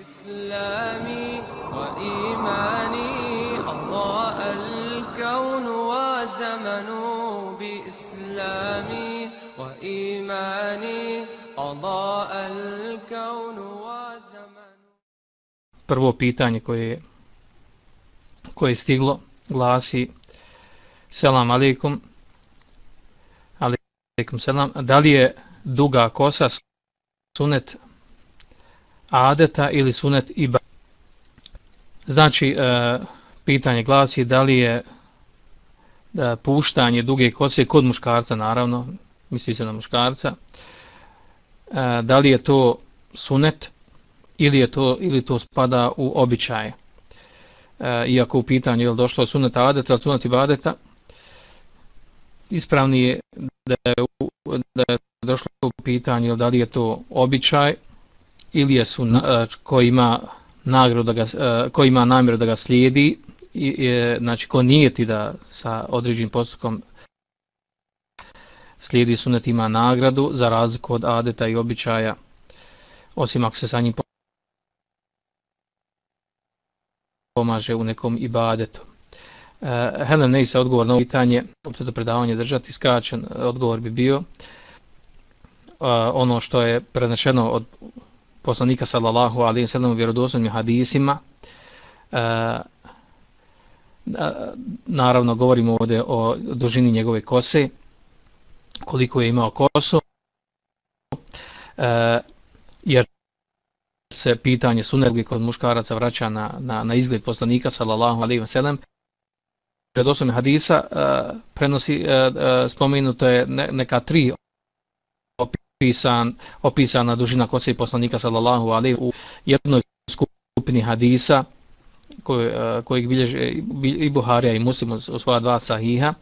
إسلامي وإيماني أضاء الكون وزمن بإسلامي وإيماني أضاء الكون وزمن Prvo pitanje koje koje je stiglo glasi Selam alaikum alaikum selam da li je duga kosa sunet adeta ili sunet iba. Znači e, pitanje glasi da li je da puštanje duge kose kod muškarca naravno misli se na muškarca e, da li je to sunet ili je to ili to spada u običaje. E, iako u pitanju je li došlo sunet adeta ili sunet ibadeta ispravni je da je, da je došlo u pitanju da li je to običaj Ilije su e, ko ima nagradu da ga, e, ko ima namjeru da ga slijedi i, je, znači ko nije ti da sa određenim postupkom slijedi sunet ima nagradu za razliku od adeta i običaja osim ako se sa njim pomaže u nekom ibadetu. Uh, Helen Neisa odgovor na pitanje, opet do predavanje držati, skraćen odgovor bi bio uh, ono što je prenešeno od poslanika sallallahu alaihi sallam u vjerodoslovnim hadisima. E, naravno govorimo ovdje o dužini njegove kose, koliko je imao kosu, e, jer se pitanje sunnetski kod muškaraca vraća na, na, na izgled poslanika sallallahu alaihi ve sellem pred osam hadisa e, prenosi e, e, spomenuto je ne, neka tri opisan opisana dužina kose poslanika sallallahu alejhi u jednoj skupini hadisa koji eh, kojeg bilježe i Buharija i Muslim u svoja dva sahiha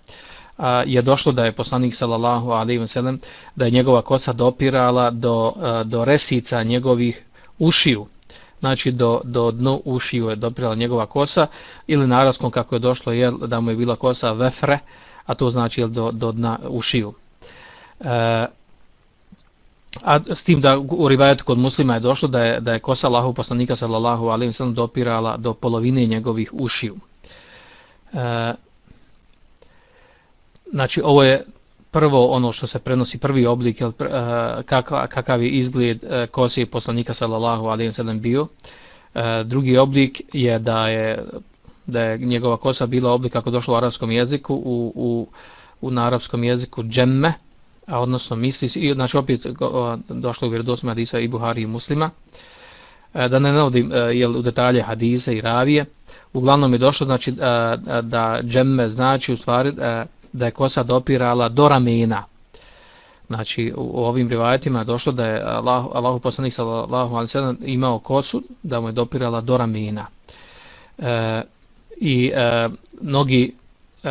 a, je došlo da je poslanik sallallahu alejhi ve sellem da je njegova kosa dopirala do eh, do resica njegovih ušiju, znači do, do dnu ušiju je dopirala njegova kosa, ili naravskom kako je došlo je da mu je bila kosa vefre, a to znači do, do dna ušiju. E, a s tim da u rivajetu kod muslima je došlo da je, da je kosa Allahov poslanika sallallahu alaihi sallam dopirala do polovine njegovih ušiju. E, znači ovo je prvo ono što se prenosi prvi oblik jel, e, kakav, kakav je izgled e, kose poslanika sallallahu alaihi sallam bio E, drugi oblik je da je da je njegova kosa bila oblik kako došlo u arapskom jeziku u, u, u na arapskom jeziku džemme a odnosno misli i znači opet došlo u vjerodostojnom hadisa i Buhari i Muslima e, da ne navodim e, jel u detalje hadise i ravije uglavnom je došlo znači e, da džemme znači u stvari da je kosa dopirala do ramena. Znači, u ovim rivajetima je došlo da je Allah, Allah poslanik sallallahu alaihi sallam imao kosu da mu je dopirala do ramena. E, I e, mnogi e,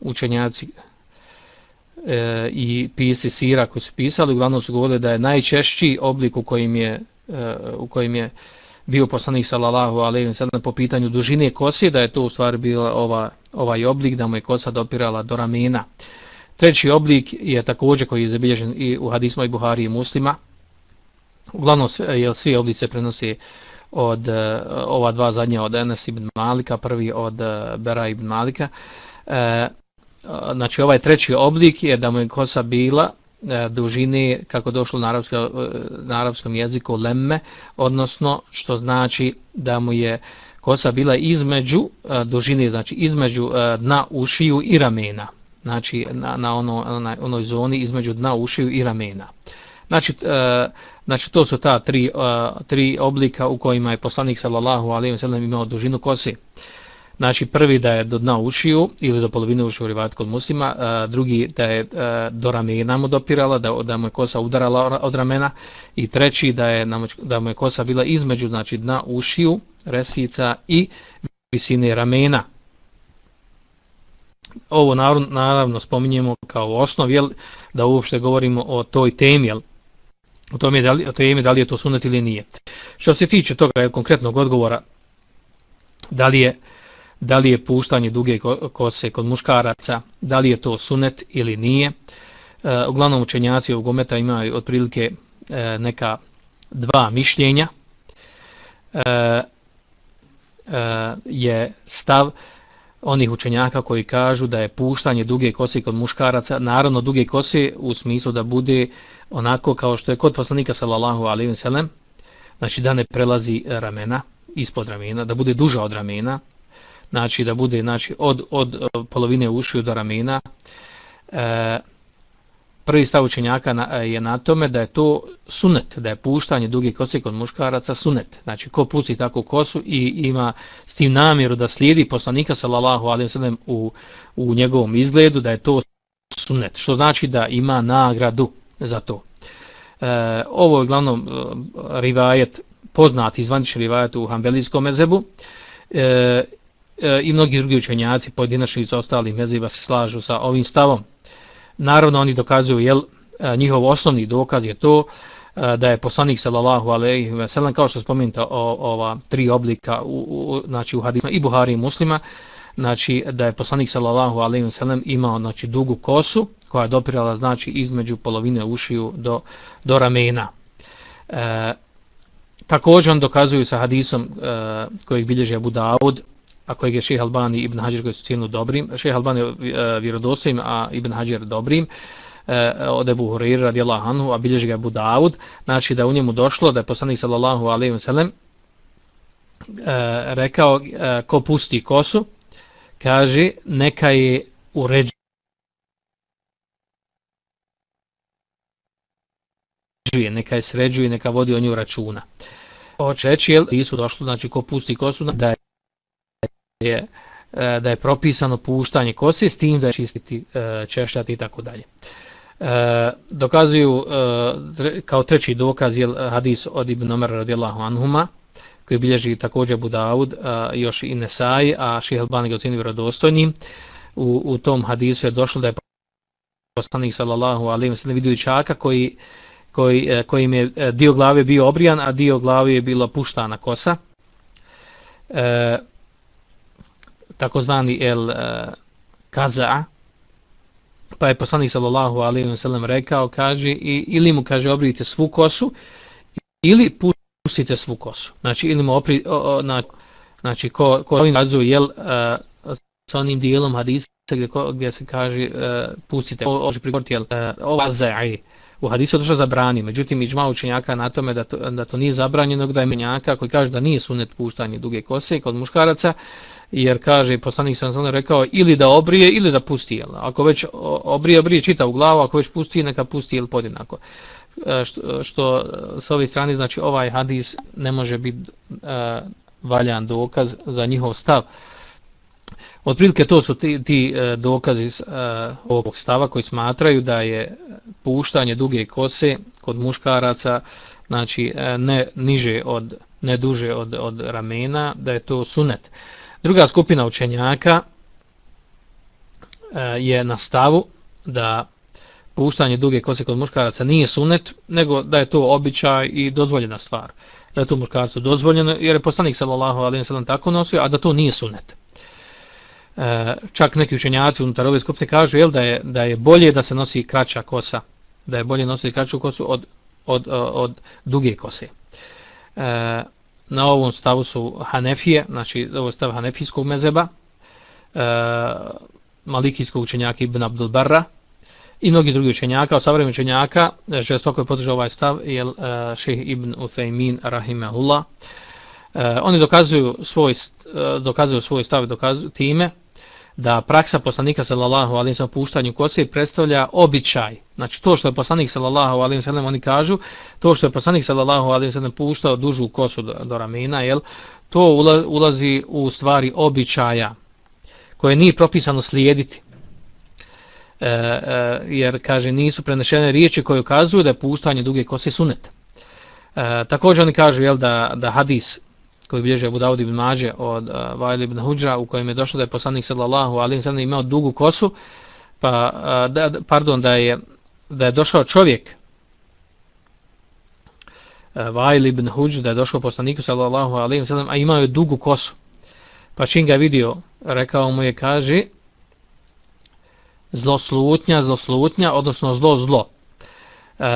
učenjaci e, i pisci sira koji su pisali, uglavnom su govorili da je najčešći oblik u kojim je, e, u kojim je bio poslanik sallallahu alejhi ve sellem po pitanju dužine kose da je to u stvari bila ova ovaj oblik da mu je kosa dopirala do ramena. Treći oblik je također koji je zabilježen i u hadisima i Buhari i Muslima. Uglavnom je svi oblici se prenosi od e, ova dva zadnja od Enes ibn Malika, prvi od e, Bera ibn Malika. E, znači ovaj treći oblik je da mu je kosa bila e, dužine kako došlo na, arabsko, e, na arapskom jeziku lemme, odnosno što znači da mu je kosa bila između e, dužine, znači između dna ušiju i ramena. Znači na, na ono, na onoj zoni između dna ušiju i ramena. Znači, znači to su ta tri, tri oblika u kojima je poslanik sallallahu alejhi ve sellem imao dužinu kose. Znači prvi da je do dna ušiju ili do polovine ušiju rivat kod muslima, a, drugi da je a, do ramena mu dopirala, da, da mu je kosa udarala od ramena i treći da je da mu je kosa bila između znači dna ušiju, resica i visine ramena. Ovo naravno, naravno spominjemo kao osnov, jel, da uopšte govorimo o toj temi, jel, o tome da li, o temi da li je to sunet ili nije. Što se tiče toga jel, konkretnog odgovora, da li je da li je puštanje duge kose kod muškaraca, da li je to sunet ili nije. E, uglavnom učenjaci ovog ometa imaju otprilike e, neka dva mišljenja. E, e, je stav onih učenjaka koji kažu da je puštanje duge kose kod muškaraca, naravno duge kose u smislu da bude onako kao što je kod poslanika sallallahu alejhi ve sellem, znači da ne prelazi ramena ispod ramena, da bude duža od ramena, znači da bude znači od od e, polovine ušiju do ramena. E, prvi stav učenjaka na, e, je na tome da je to sunet, da je puštanje duge kose kod muškaraca sunet. Znači, ko pusti takvu kosu i ima s tim namjeru da slijedi poslanika sallallahu alejhi ve sellem u, u njegovom izgledu, da je to sunet. Što znači da ima nagradu za to. E, ovo je glavnom e, rivajet, poznati izvanični rivajet u Hanbelijskom mezebu. E, e, I mnogi drugi učenjaci, pojedinačni iz ostalih meziva se slažu sa ovim stavom. Naravno oni dokazuju jel e, njihov osnovni dokaz je to e, da je poslanik sallallahu alejhi ve sellem kao što spomenuto ova tri oblika u, u znači u hadisu i Buhari i Muslima znači da je poslanik sallallahu alejhi ve sellem imao znači dugu kosu koja je dopirala znači između polovine ušiju do do ramena. E, također on dokazuju sa hadisom e, kojeg bilježi Abu Davud a kojeg je šeha Albani ibn Hađer koji su cijenu dobrim, šeha Albani je e, vjerodostojim, a ibn Hađer dobrim, e, od Ebu Hureyre radijallahu anhu, a bilježi ga Abu Dawud, znači da u njemu došlo da je poslanik sallallahu alaihi wa sallam e, rekao ko pusti kosu, kaže neka je uređuje neka je sređuje, neka vodi o nju računa. Hoće reći, jel, su došlo, znači, ko pusti kosu, da je je e, da je propisano puštanje kose s tim da je čistiti e, češljati i tako dalje. E, dokazuju kao treći dokaz je hadis od Ibn Omer radijallahu anhuma koji bilježi također Budaud još i Nesaj, a Ših Albani ga ocjenio vjerodostojnim. U, u tom hadisu je došlo da je poslanik sallallahu alaihi wa sallam vidio čaka koji, koji, kojim je dio glave bio obrijan, a dio glave je bila puštana kosa. E, takozvani el eh, kaza pa je poslanik sallallahu alejhi ve sellem rekao kaže i ili mu kaže obrijte svu kosu ili pustite svu kosu. Znači ili mu opri o, o, na, znači ko ko ovim kazuje jel uh, sa onim dijelom hadisa gdje, gdje se kaže uh, pustite može prigovoriti jel uh, ova za'i u hadisu došlo zabrani, međutim iđma učenjaka na tome da to, da to nije zabranjeno, da je menjaka koji kaže da nije sunet puštanje duge kose kod muškaraca, jer kaže poslanik sam sam rekao ili da obrije ili da pusti jel. Ako već obrije, obrije čita u glavu, ako već pusti, neka pusti ili podjednako. E, što, što e, s ove strane, znači ovaj hadis ne može biti e, valjan dokaz za njihov stav. Otprilike to su ti, ti e, dokazi uh, ovog stava koji smatraju da je puštanje duge kose kod muškaraca znači e, ne niže od ne duže od, od ramena, da je to sunet. Druga skupina učenjaka e, je na stavu da puštanje duge kose kod muškaraca nije sunet, nego da je to običaj i dozvoljena stvar. Da je to muškarcu dozvoljeno, jer je poslanik sallallahu alaihi wa sallam tako nosio, a da to nije sunet. E, čak neki učenjaci unutar ove skupine kažu jel, da, je, da je bolje da se nosi kraća kosa, da je bolje nositi kraću kosu od, od, od, od duge kose. E, na ovom stavu su Hanefije, znači ovo stav Hanefijskog mezeba, e, Malikijskog učenjaka Ibn Abdul Barra i mnogi drugi učenjaka, od savremeni učenjaka, e, žestoko je podržao ovaj stav, je e, šeh Ibn Uthaymin Rahimahullah. E, oni dokazuju svoj, e, dokazuju svoj stav dokazuju time, da praksa poslanika sallallahu alejhi ve sellem puštanju kose predstavlja običaj. Znači to što je poslanik sallallahu alejhi ve sellem oni kažu, to što je poslanik sallallahu alejhi ve sellem puštao dužu kosu do, do ramena, jel? To ulazi u stvari običaja koje nije propisano slijediti. E, e, jer kaže nisu prenešene riječi koje ukazuju da je puštanje duge kose sunet. E, također oni kažu jel da da hadis koji bilježe Abu Dawud ibn Mađe od eh, uh, Vajl ibn Huđra u kojem je došlo da je poslanik sallallahu alaihi sallam imao dugu kosu pa uh, da, pardon da je da je došao čovjek eh, uh, Vajl ibn Huđ da je došao poslaniku sallallahu alaihi sallam a imao je dugu kosu. Pa čim ga vidio rekao mu je kaže zlo slutnja zlo slutnja odnosno zlo zlo. Uh,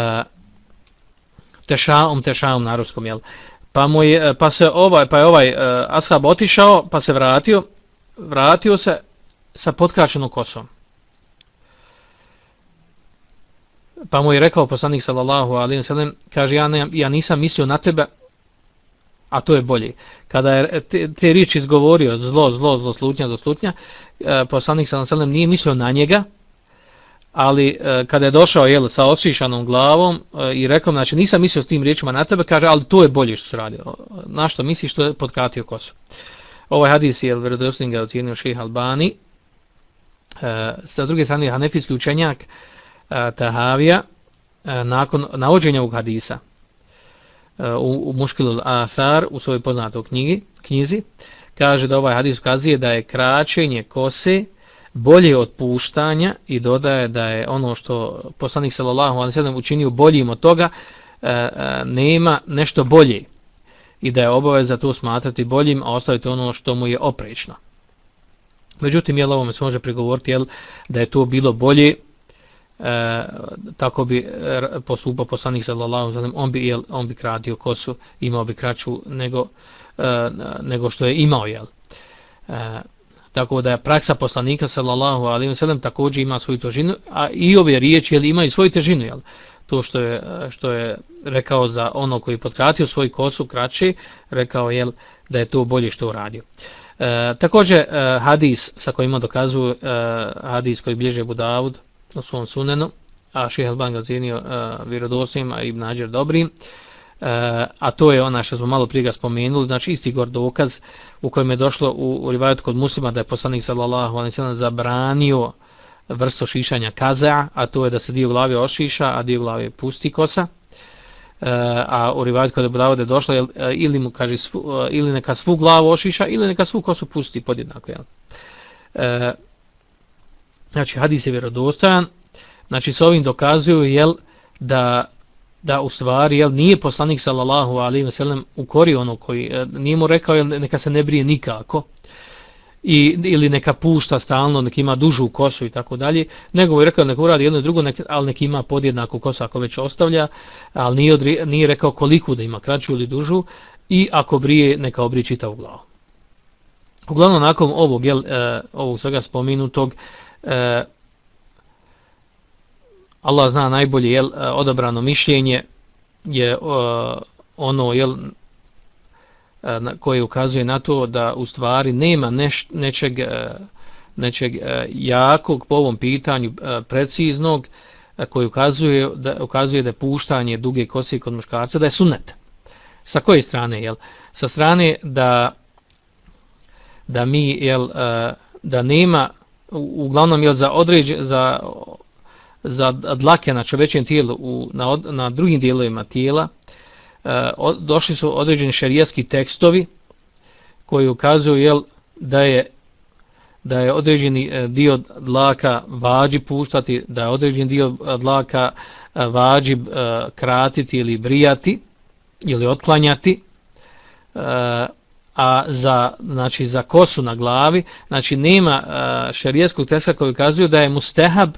tešaum tešaum na arabskom jel? Pa mu je, e, pa se ovaj, pa je ovaj uh, ashab otišao, pa se vratio, vratio se sa potkraćenom kosom. Pa mu je rekao poslanik sallallahu alejhi ve sellem, kaže ja ne, ja nisam mislio na tebe, a to je bolje. Kada je te, te riječi izgovorio zlo, zlo, zlo, slutnja, zlo, slutnja, e, poslanik sallallahu alejhi ve sellem nije mislio na njega, ali e, kada je došao jel, sa osvišanom glavom e, i rekao, znači nisam mislio s tim riječima na tebe, kaže, ali to je bolje što se radio. Na što misliš što je podkratio kosu? Ovaj hadis je vjerodostojni ga ocijenio Šejh Albani. E, sa druge strane hanefijski učenjak e, Tahavija e, nakon navođenja ovog hadisa e, u, u Muškilu Athar u svojoj poznatoj knjigi, knjizi kaže da ovaj hadis ukazuje da je kraćenje kose bolje od puštanja i dodaje da je ono što poslanik sallallahu alejhi ve sellem učinio boljim od toga e, e, nema nešto bolje i da je obaveza to smatrati boljim, a ostaviti ono što mu je oprečno. Međutim, jel ovome se može prigovoriti jel, da je to bilo bolje, e, tako bi e, postupao poslanik sallallahu alejhi ve sellem on bi, jel, on bi kratio kosu, imao bi kraću nego, e, nego što je imao. Jel. E, tako da je praksa poslanika sallallahu alaihi ve sellem također ima svoju težinu, a i ove riječi jel, imaju svoju težinu. Jel to što je, što je rekao za ono koji potkratio svoj kosu kraće, rekao jel, da je to bolje što uradio. E, također e, hadis sa kojima dokazuju e, hadis koji bliže Budavud u svom sunenu, a Šejh Albani ga ocijenio e, vjerodostojim, a Ibn Ađer dobrim, Eh, a to je ona što smo malo prije ga spomenuli, znači isti gor dokaz u kojem je došlo u, u rivajetu kod muslima da je poslanik sallallahu alaihi sallam zabranio vrsto šišanja kaza, a to je da se dio glave ošiša, a dio glave pusti kosa. E, a u rivajtu kada bude je došlo, eh, ili mu kaže, svu, ili neka svu glavu ošiša, ili neka svu kosu pusti podjednako. Jel. E, znači, hadis je vjerodostojan. Znači, s ovim dokazuju jel, da da u stvari jel, nije poslanik sallallahu alaihi ve sellem ukorio ono koji, eh, nije mu rekao jel, neka se ne brije nikako, i, ili neka pušta stalno, neka ima dužu kosu i tako dalje, nego je rekao neka uradi jedno i drugo, nek, ali neka ima podjednaku kosu ako već ostavlja, ali nije, odri, nije rekao koliku da ima kraću ili dužu i ako brije, neka obrije čitavu glavu. Uglavnom, nakon ovog, jel, eh, ovog svega spominutog, e, Allah zna najbolje jel, e, odabrano mišljenje je uh, ono jel, e, na, koje ukazuje na to da u stvari nema neš, nečeg, nečeg jakog po ovom pitanju preciznog koji ukazuje da, ukazuje da puštanje duge kose kod muškarca da je sunnet. Sa koje strane? Jel? Sa strane da da mi jel, da nema uglavnom jel, za određe za za dlake na čovečijem tijelu u, na, na drugim dijelovima tijela E, došli su određeni šerijatski tekstovi koji ukazuju jel, da je da je određeni e, dio dlaka vađi puštati, da je određeni dio e, dlaka e, vađi kratiti ili brijati ili otklanjati, a za, znači, za kosu na glavi, znači nema šerijeskog teksta koji ukazuju da je mustehab,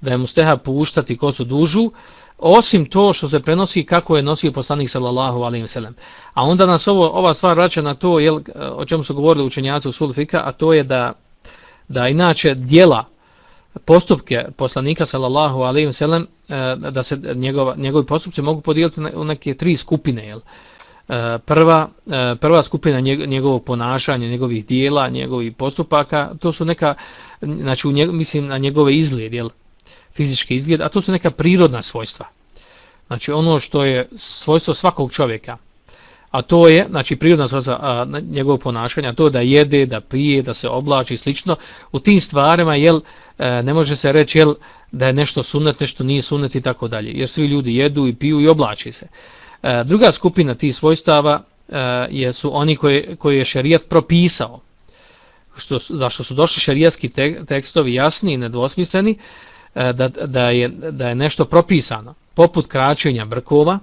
da je mustehab puštati kosu dužu, osim to što se prenosi kako je nosio poslanik sallallahu alejhi ve sellem. A onda nas ovo ova stvar vraća na to jel, o čemu su govorili učenjaci u sulfika, a to je da da inače djela postupke poslanika sallallahu alejhi ve sellem eh, da se njegova njegovi postupci mogu podijeliti u neke tri skupine jel. Eh, prva eh, prva skupina njegovog ponašanja, njegovih dijela, njegovih postupaka, to su neka znači u njeg, mislim na njegove izgled jel fizički izgled, a to su neka prirodna svojstva. Znači ono što je svojstvo svakog čovjeka, a to je, znači prirodna svojstva a, njegovog ponašanja, to da jede, da pije, da se oblači i slično, u tim stvarima jel, e, ne može se reći jel, da je nešto sunet, nešto nije sunet i tako dalje, jer svi ljudi jedu i piju i oblači se. E, druga skupina tih svojstava e, je, su oni koje, koje je šerijat propisao, što, zašto su došli šerijatski tekstovi jasni i nedvosmisleni, E, da, da, je, da je nešto propisano, poput kraćenja brkova,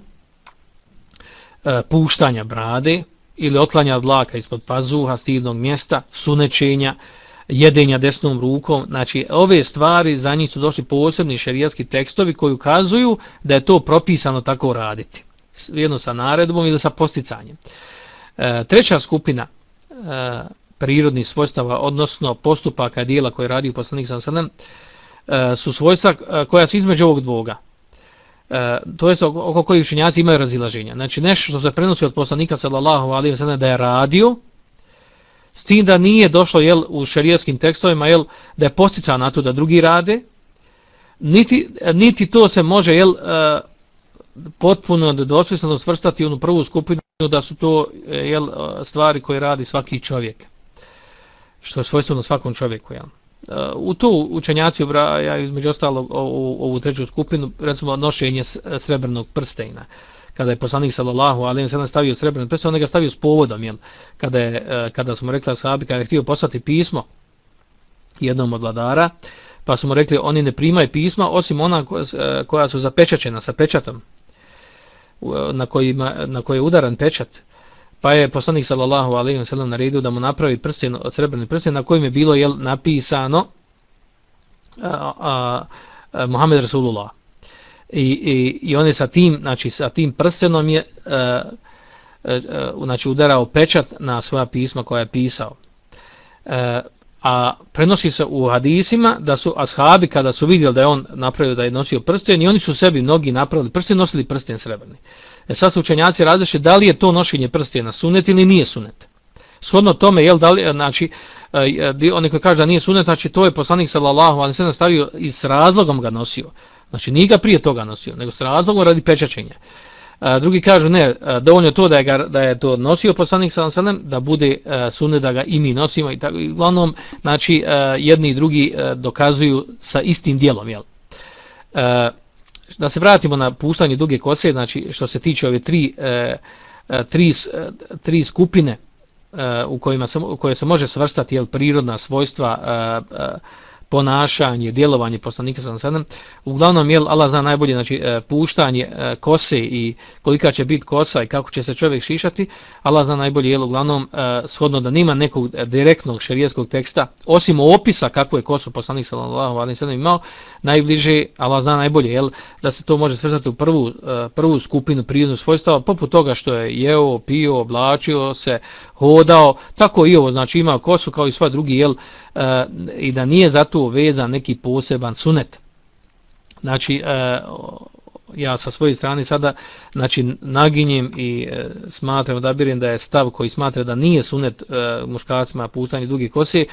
e, puštanja brade ili otlanja dlaka ispod pazuha, stidnog mjesta, sunečenja, jedenja desnom rukom, znači ove stvari za njih su došli posebni šerijatski tekstovi koji ukazuju da je to propisano tako raditi. jedno sa naredbom ili sa posticanjem. E, treća skupina e, prirodnih svojstava, odnosno postupaka dijela koje radi u poslanik sam sredem, e, E, su svojstva e, koja su između ovog dvoga. E, to jest oko, oko kojih učenjaci imaju razilaženja. Znači nešto što se prenosi od poslanika sallallahu alaihi wa sallam da je radio, s tim da nije došlo jel, u šarijaskim tekstovima jel, da je postica na to da drugi rade, niti, niti to se može jel, e, potpuno dosvisno svrstati u prvu skupinu da su to e, jel, stvari koje radi svaki čovjek. Što je svojstveno svakom čovjeku. Jel. U to učenjaci obrajaju između ostalog ovu, ovu treću skupinu, recimo nošenje srebrnog prstena. Kada je poslanik sallallahu alejhi ve sellem stavio srebrni prsten, on ga stavio s povodom, jel? Kada je e, kada smo rekli sahabi kada je htio poslati pismo jednom od vladara, pa su mu rekli oni ne primaju pisma osim ona koja, e, koja su zapečaćena sa pečatom na kojima na koje je udaran pečat. Pa je poslanik sallallahu alejhi ve sellem naredio da mu napravi prsten, od srebrni prsten na kojem je bilo jel napisano a, a, a, Muhammed Rasulullah. I, i, i on je sa tim, znači sa tim prstenom je a, a, a, znači udarao pečat na svoja pisma koja je pisao. A, a prenosi se u hadisima da su ashabi kada su vidjeli da je on napravio da je nosio prsten i oni su sebi mnogi napravili prsten, nosili prsten srebrni. E E, sad su učenjaci različili da li je to nošenje prstena sunet ili nije sunet. Shodno tome, jel, da li, e, znači, e, e oni koji kaže da nije sunet, znači to je poslanik sallallahu ali se nastavio i s razlogom ga nosio. Znači nije ga prije toga nosio, nego s razlogom radi pečačenja. A, drugi kažu ne, dovoljno to da je, ga, da je to nosio poslanik sallallahu alejhi da bude a, sunet da ga i mi nosimo i tako. I uglavnom, znači, a, jedni i drugi a, dokazuju sa istim dijelom, jel. A, da se vratimo na puštanje duge kose, znači što se tiče ove tri, e, e tri, e, tri skupine e, u kojima se, u koje se može svrstati jel, prirodna svojstva e, e, ponašanje, djelovanje poslanika sa sedam. Uglavnom, je Allah zna najbolje, znači, e, puštanje e, kose i kolika će biti kosa i kako će se čovjek šišati, Allah zna najbolje, jel, uglavnom, e, shodno da nima nekog direktnog šerijeskog teksta, osim opisa kako je kosu poslanik sallallahu alejhi ve sellem imao, najbliže, Allah zna najbolje, jel, da se to može svrstati u prvu, prvu skupinu prirodnih svojstava poput toga što je jeo, pio, oblačio se, hodao, tako i ovo, znači ima kosu kao i sva drugi, jel, e, i da nije zato vezan neki poseban sunet. Znači, e, ja sa svoje strane sada, znači, naginjem i e, smatram, odabirim da je stav koji smatra da nije sunet e, muškarcima pustanje duge kose,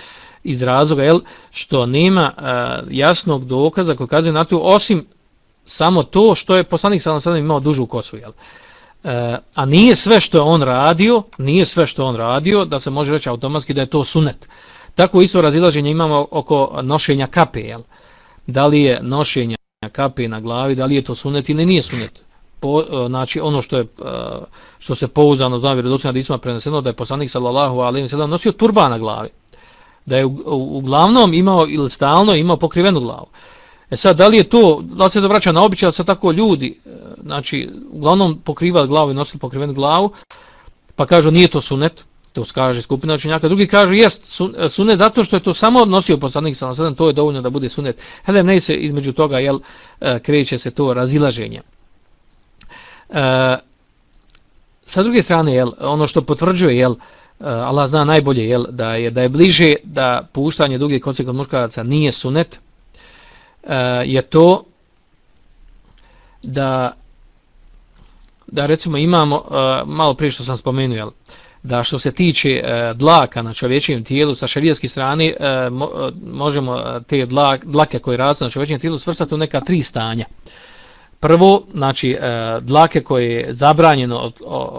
iz razloga, jel, što nema e, jasnog dokaza koji kazuje na to, osim samo to što je poslanik sada imao dužu kosu, jel. E, E, a nije sve što je on radio, nije sve što on radio, da se može reći automatski da je to sunet. Tako isto razilaženje imamo oko nošenja kape, jel? Da li je nošenje kape na glavi, da li je to sunet ili nije sunet? Po, e, znači ono što je e, što se pouzano zna vjerodostojno da isma preneseno da je poslanik sallallahu alejhi ve sellem nosio turban na glavi. Da je uglavnom imao ili stalno imao pokrivenu glavu. E sad, da li je to, da li se to vraća na običaj, da se tako ljudi, e, znači, uglavnom pokriva glavu i nosili pokrivenu glavu, pa kažu nije to sunet, to kaže skupina učenjaka, drugi kažu jest e, sunet zato što je to samo odnosio poslanik sa nasadan, to je dovoljno da bude sunet. Hele, ne se između toga, jel, e, kreće se to razilaženje. E, sa druge strane, jel, ono što potvrđuje, jel, Allah zna najbolje, jel, da je da je bliže da puštanje duge koce kod muškaraca nije sunet, Eh, je to da da recimo imamo, eh, malo prije što sam spomenuo, jel, da što se tiče eh, dlaka na čovječijem tijelu sa šarijaske strane možemo te dlak, dlake koje rastu na čovječijem tijelu svrstati u neka tri stanja. Prvo, znači dlake koje je zabranjeno od,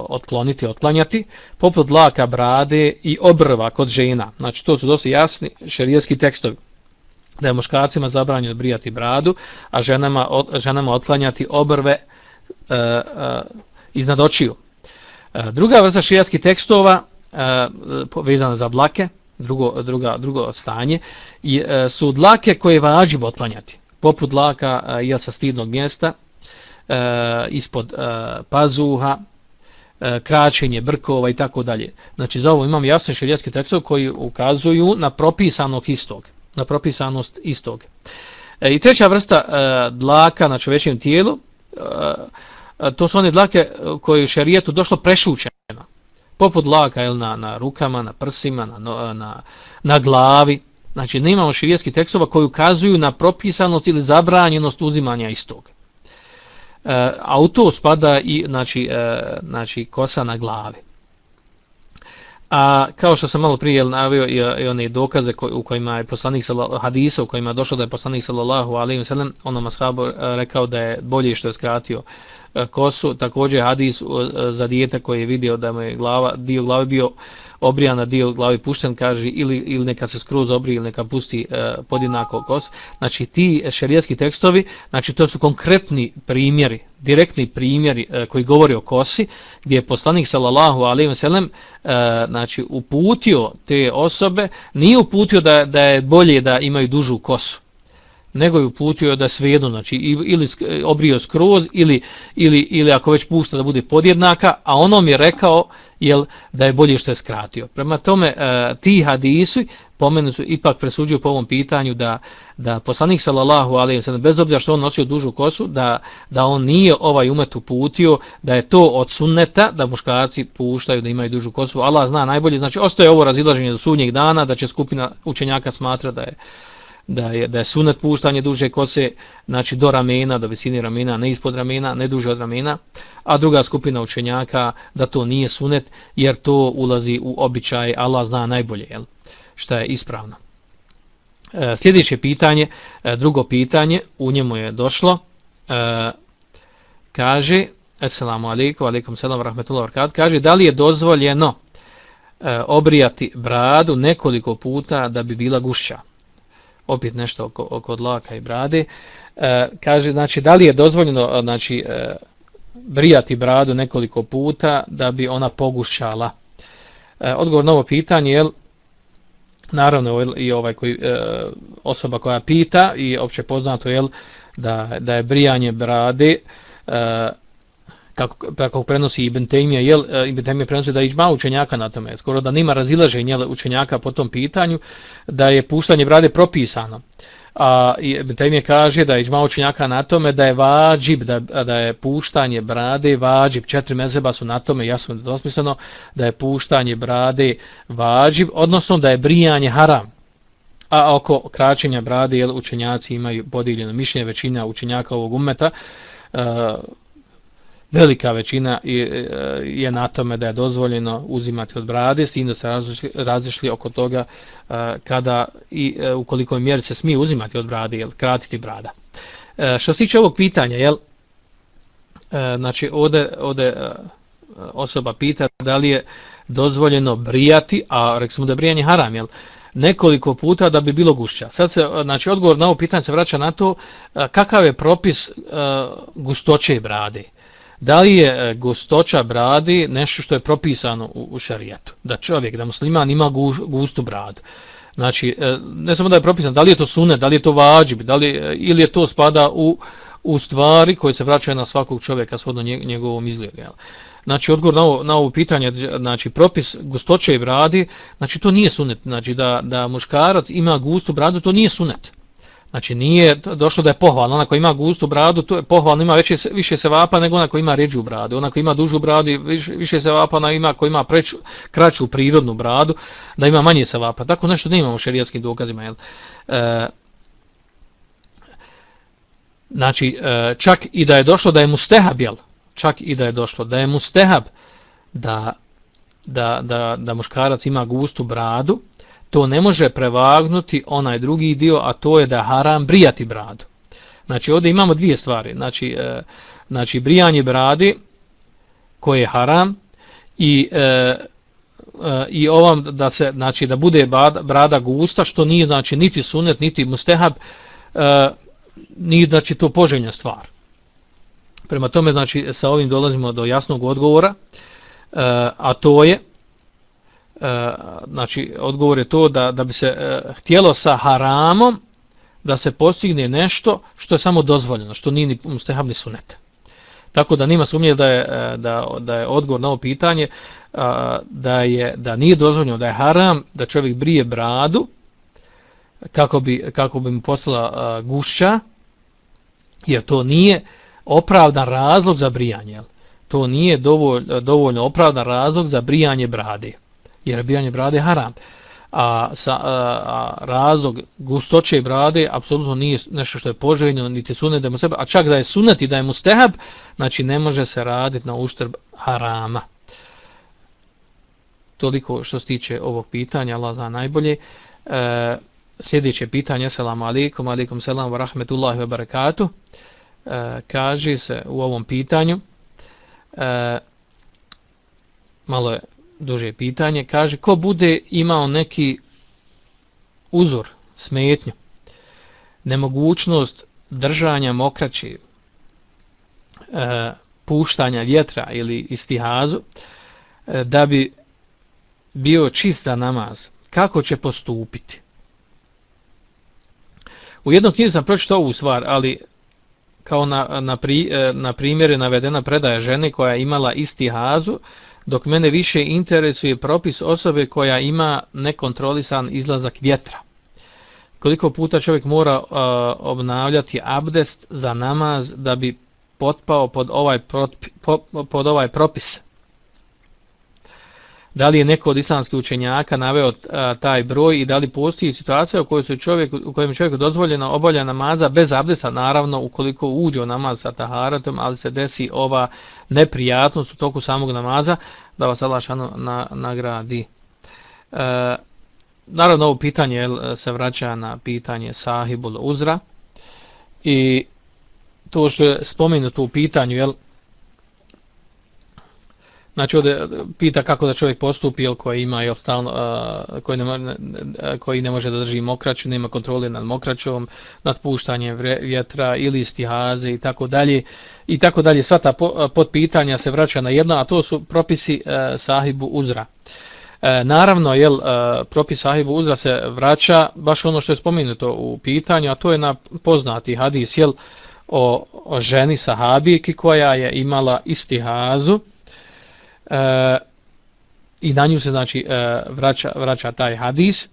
otkloniti, otklanjati, poput dlaka brade i obrva kod žena. Znači to su dosta jasni šarijetski tekstovi da je muškarcima zabranjeno brijati bradu, a ženama, ženama otklanjati obrve e, e, iznad očiju. E, druga vrsta šijatskih tekstova e, vezana za dlake, drugo, druga, drugo stanje, e, su dlake koje važi otklanjati, poput dlaka e, jel sa stidnog mjesta, e, ispod e, pazuha, kraćenje brkova i tako dalje. Znači za ovo imam jasne širijetske tekstove koji ukazuju na propisanog istog, na propisanost istog. E, I treća vrsta e, dlaka na čovječjem tijelu, e, to su one dlake koje u šarijetu došlo prešućeno. Poput dlaka jel, na, na rukama, na prsima, na, na, na glavi. Znači, ne imamo širijetskih tekstova koji ukazuju na propisanost ili zabranjenost uzimanja istog. E, a u to spada i znači, e, znači, kosa na glavi. A kao što sam malo prije navio i, i one dokaze ko, u kojima je poslanik hadisa u kojima je došlo da je poslanik sallallahu alejhi ve sellem onom ashabu eh, rekao da je bolje što je skratio eh, kosu. Također hadis eh, za dijete koji je vidio da mu je glava dio glave bio obrijana dio glavi pušten, kaže, ili, ili neka se skroz obrije, ili neka pusti e, podjednako kos. Znači, ti šerijetski tekstovi, znači, to su konkretni primjeri, direktni primjeri e, koji govori o kosi, gdje je poslanik, sallallahu alaihi wa sallam, e, znači, uputio te osobe, nije uputio da, da je bolje da imaju dužu kosu, nego je uputio da svejedno, znači ili obrio skroz ili, ili, ili ako već pušta da bude podjednaka, a onom je rekao jel, da je bolje što je skratio. Prema tome, e, ti hadisi pomenu su ipak presuđuju po ovom pitanju da, da poslanik sallallahu alaihi sallam, bez obzira što on nosio dužu kosu, da, da on nije ovaj umet uputio, da je to od sunneta, da muškarci puštaju da imaju dužu kosu. Allah zna najbolje, znači ostaje ovo razilaženje do sudnjeg dana, da će skupina učenjaka smatra da je da je da je sunet puštanje duže kose znači do ramena do visine ramena ne ispod ramena ne duže od ramena. A druga skupina učenjaka da to nije sunet, jer to ulazi u običaj Allah zna najbolje jel? Šta je ispravno. E, sljedeće pitanje e, drugo pitanje u njemu je došlo e, kaže assalamu alejkum alejkum salam, rahmetullahi ve kaže da li je dozvoljeno e, obrijati bradu nekoliko puta da bi bila gušća? Opet nešto oko, oko dlaka i brade. E, kaže, znači, da li je dozvoljeno e, znači, e, brijati bradu nekoliko puta da bi ona pogušala? E, odgovor na ovo pitanje je, naravno, i ovaj koji, e, osoba koja pita i opće poznato je da, da je brijanje brade e, kako, kako prenosi Ibn Taymija, jel, e, Ibn Taymija prenosi da iđma učenjaka na tome, skoro da nima razilaženja učenjaka po tom pitanju, da je puštanje brade propisano. A Ibn Taymija kaže da je iđma učenjaka na tome da je vađib, da, da je puštanje brade vađib, četiri mezeba su na tome, jasno dosmisleno, da je puštanje brade vađib, odnosno da je brijanje haram. A oko kraćenja brade, jel, učenjaci imaju podijeljeno mišljenje, većina učenjaka ovog umeta, uh, e, velika većina je, eh, je na tome da je dozvoljeno uzimati od brade, s tim da se razišli, oko toga eh, kada i eh, u koliko mjeri se smije uzimati od brade, jel, kratiti brada. Što se tiče ovog pitanja, jel, znači ode, ode osoba pita da li je dozvoljeno brijati, a rekli smo da je brijanje haram, jel, nekoliko puta da bi bilo gušća. Sad se, znači, odgovor na ovo pitanje se vraća na to kakav je propis gustoće brade da li je e, gustoća bradi nešto što je propisano u, u šarijetu? Da čovjek, da musliman ima gustu bradu. Znači, e, ne samo da je propisano, da li je to sunet, da li je to vađib, da li, e, ili je to spada u, u stvari koje se vraćaju na svakog čovjeka svodno njegovom izgledu. Znači, odgovor na ovo, na ovo pitanje, znači, propis gustoće bradi, znači, to nije sunet. Znači, da, da muškarac ima gustu bradu, to nije sunet. Znači nije došlo da je pohvalno, ona koja ima gustu bradu, to je pohvalno, ima veće, više se vapa nego ona koja ima ređu bradu. Ona koja ima dužu bradu, više, više se vapa, ona ima koja ima preču, kraću prirodnu bradu, da ima manje se vapa. Tako nešto ne imamo u šerijatskim dokazima. Jel? E, znači, e, čak i da je došlo da je mustehab, jel? čak i da je došlo da je mustehab da, da, da, da muškarac ima gustu bradu, to ne može prevagnuti onaj drugi dio, a to je da haram brijati bradu. Znači ovdje imamo dvije stvari. Znači, e, znači brijanje brade koje je haram i, e, e, i ovam da se znači da bude brada, brada gusta što nije znači niti sunet niti mustehab e, nije znači to poželjna stvar. Prema tome znači sa ovim dolazimo do jasnog odgovora e, a to je E, znači odgovor je to da, da bi se e, htjelo sa haramom da se postigne nešto što je samo dozvoljeno, što nije ni mustehabni sunet. Tako da nima sumnje da je, e, da, da je odgovor na ovo pitanje da je da nije dozvoljeno, da je haram da čovjek brije bradu kako bi, kako bi mu postala gušća, jer to nije opravdan razlog za brijanje. To nije dovolj, dovoljno opravdan razlog za brijanje brade. Jer brijanje brade je haram. A, sa, a, a razlog gustoće brade apsolutno nije nešto što je poželjno, niti sunet da mu sebe, a čak da je sunet i da je mu stehab, znači ne može se raditi na uštrb harama. Toliko što se tiče ovog pitanja, Allah zna najbolje. E, sljedeće pitanje, selamu alaikum, alaikum selam wa rahmetullahi wa barakatuh e, kaže se u ovom pitanju, e, malo je duže pitanje, kaže ko bude imao neki uzor, smetnju, nemogućnost držanja mokraće, e, puštanja vjetra ili istihazu, e, da bi bio čist za namaz, kako će postupiti? U jednom knjizu sam pročitao ovu stvar, ali kao na, na, pri, e, na primjer je navedena predaja žene koja je imala istihazu, dok mene više interesuje propis osobe koja ima nekontrolisan izlazak vjetra. Koliko puta čovjek mora uh, obnavljati abdest za namaz da bi potpao pod ovaj, prot, po, pod ovaj propis? Da li je neko od islamskih učenjaka naveo a, taj broj i da li postoji situacija u kojoj se čovjek u kojem je dozvoljeno obavlja namaza bez abdesta naravno ukoliko uđe u namaz sa taharatom ali se desi ova neprijatnost u toku samog namaza da vas Allah šano na, nagradi. E, naravno ovo pitanje se vraća na pitanje sahibul uzra i to što je spomenuto u pitanju jel, Znači ovdje e, pita kako da čovjek postupi, jel koji ima jel stalno uh, koji ne može e, koji ne može da drži mokraću, nema kontrole nad mokraćom, nad puštanjem vjetra ili stihaze i tako dalje. I tako dalje sva ta podpitanja se vraća na jedno, a to su propisi uh, sahibu uzra. Naravno, jel, uh, propis sahibu uzra se vraća baš ono što je spomenuto u pitanju, a to je na poznati hadis, jel, o, o ženi sahabijki koja je imala istihazu, e, i na nju se znači e, vraća, vraća taj hadis.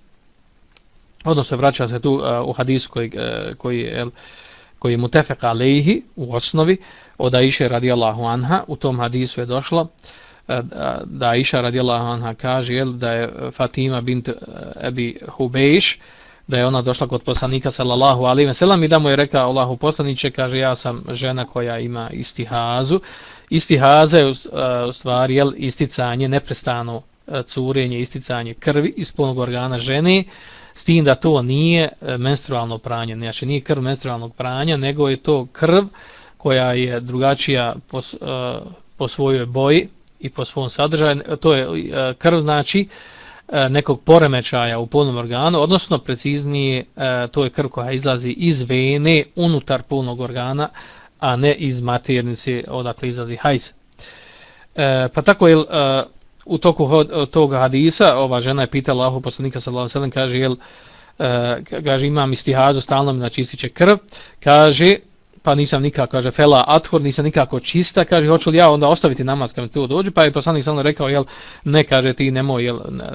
Odnosno vraća se tu e, u hadisu koji, e, koji je koji je mutefeka alejhi u osnovi od Aisha radijallahu anha. U tom hadisu je došlo e, da Aisha radijallahu anha kaže jel, da je Fatima bint e, Ebi Hubejš da je ona došla kod poslanika sallallahu alejhi ve sellem i da mu je rekao Allahu poslanice kaže ja sam žena koja ima istihazu. Istihaza je eh, u stvari jel, isticanje, neprestano eh, curenje, isticanje krvi iz polnog organa žene, s tim da to nije eh, menstrualno pranje, znači nije krv menstrualnog pranja, nego je to krv koja je drugačija po, po svojoj boji i po svom sadržaju, to je krv znači nekog poremećaja u polnom organu, odnosno preciznije to je krv koja izlazi iz vene unutar polnog organa, a ne iz maternice odakle izlazi hajz. E, pa tako je e, u toku hod, tog hadisa ova žena je pitala Allahu poslanika sallallahu alejhi ve sellem kaže jel e, kaže imam istihazu stalno mi načistiće krv. Kaže pa nisam nikako kaže fela athor nisam nikako čista. Kaže hoću li ja onda ostaviti namaz kad mi tu dođe? Pa je poslanik sallallahu rekao jel ne kaže ti nemoj jel ne,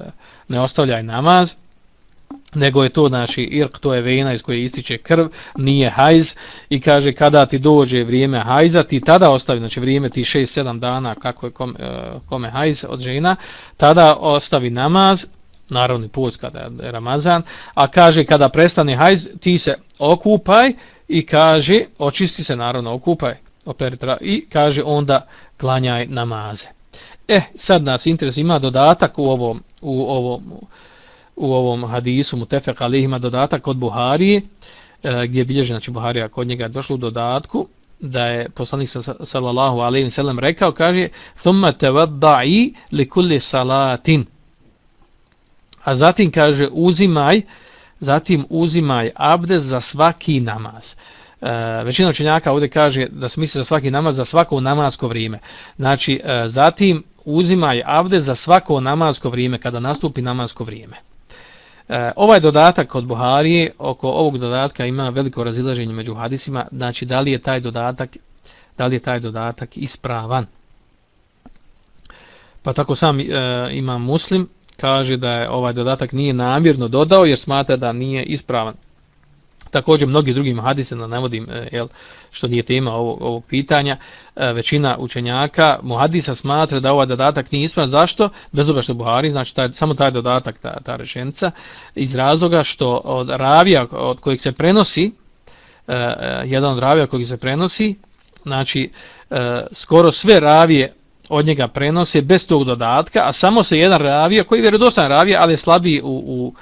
ne ostavljaj namaz nego je to znači irk, to je vena iz koje ističe krv, nije hajz i kaže kada ti dođe vrijeme hajza, ti tada ostavi, znači vrijeme ti 6-7 dana kako je kome, kome hajz od žena, tada ostavi namaz, naravni post kada je Ramazan, a kaže kada prestane hajz, ti se okupaj i kaže, očisti se naravno, okupaj operitra, i kaže onda klanjaj namaze. E, sad nas interes ima dodatak u ovom, u ovom, u ovom hadisu mutefek Alihima dodatak kod Buharije e, gdje gdje bilježen, znači Buharija kod njega došlo u dodatku da je poslanik sallallahu alejhi ve sellem rekao kaže thumma tawadda'i li kulli salatin. A zatim kaže uzimaj zatim uzimaj abdest za svaki namaz. E, većina učenjaka ovdje kaže da se misli za svaki namaz za svako namasko vrijeme. Znači e, zatim uzimaj abdest za svako namasko vrijeme kada nastupi namasko vrijeme. E, ovaj dodatak od Buharije, oko ovog dodatka ima veliko razilaženje među hadisima, znači da li je taj dodatak, da li je taj dodatak ispravan. Pa tako sam e, ima muslim, kaže da je ovaj dodatak nije namjerno dodao jer smatra da nije ispravan također mnogi drugim hadisima navodim e, jel što nije tema ovog, ovog pitanja e, većina učenjaka muhadisa smatra da ovaj dodatak nije ispravan. Zašto? Bez obzira što Buhari znači taj, samo taj dodatak ta ta rečenica iz razloga što od ravija od kojeg se prenosi e, jedan od ravija kojeg se prenosi znači skoro sve ravije od njega prenose bez tog dodatka a samo se jedan ravija koji je vjerodostan ravija ali je slabiji u, u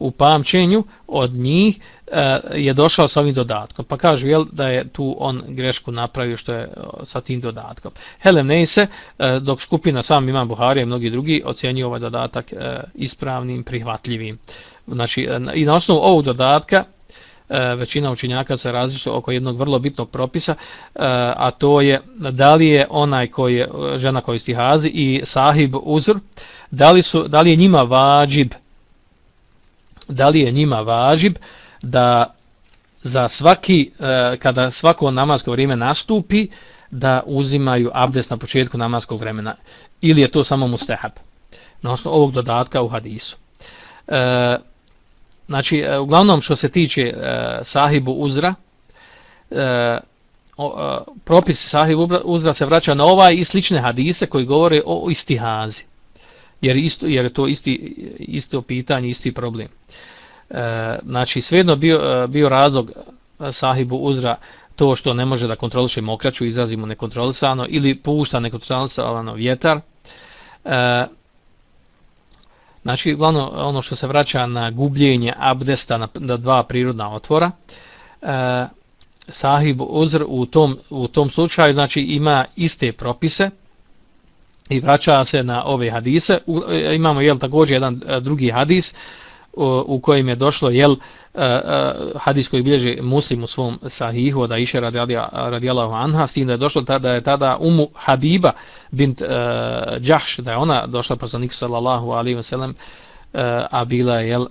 u pamćenju od njih Eh, je došao sa ovim dodatkom. Pa kažu jel, da je tu on grešku napravio što je sa tim dodatkom. Helem Neise, eh, dok skupina sam imam Buharija i mnogi drugi, ocjenjuju ovaj dodatak eh, ispravnim, prihvatljivim. Znači, I na osnovu ovog dodatka, većina učinjaka se različuje oko jednog vrlo bitnog propisa, a to je da li je onaj koji je žena koji stihazi i sahib uzr, da li, su, da li je njima vađib da li je njima važib da za svaki, e, kada svako namasko vrijeme nastupi, da uzimaju abdest na početku namaskog vremena. Ili je to samo mustehab. Na osnovu ovog dodatka u hadisu. E, znači, e, uglavnom što se tiče e, sahibu uzra, e, o, e, propis sahibu uzra se vraća na ovaj i slične hadise koji govore o istihazi. Jer, isto, jer je to isti, isto pitanje, isti problem. E, E, znači svejedno bio, e, bio razlog e, sahibu uzra to što ne može da kontroliše mokraću, izrazimo nekontrolisano, ili pušta nekontrolisano vjetar. E, znači, glavno ono što se vraća na gubljenje abdesta na, na dva prirodna otvora, e, sahib uzr u tom, u tom slučaju znači ima iste propise i vraća se na ove hadise. U, imamo jel, također jedan drugi hadis, u kojem je došlo jel e, e, hadis koji bilježi muslim u svom sahihu da iše radijalahu anha s tim da je došlo tada je tada umu Habiba bint e, uh, Đahš da je ona došla poslaniku sallallahu alaihi wa sallam uh, a bila je jel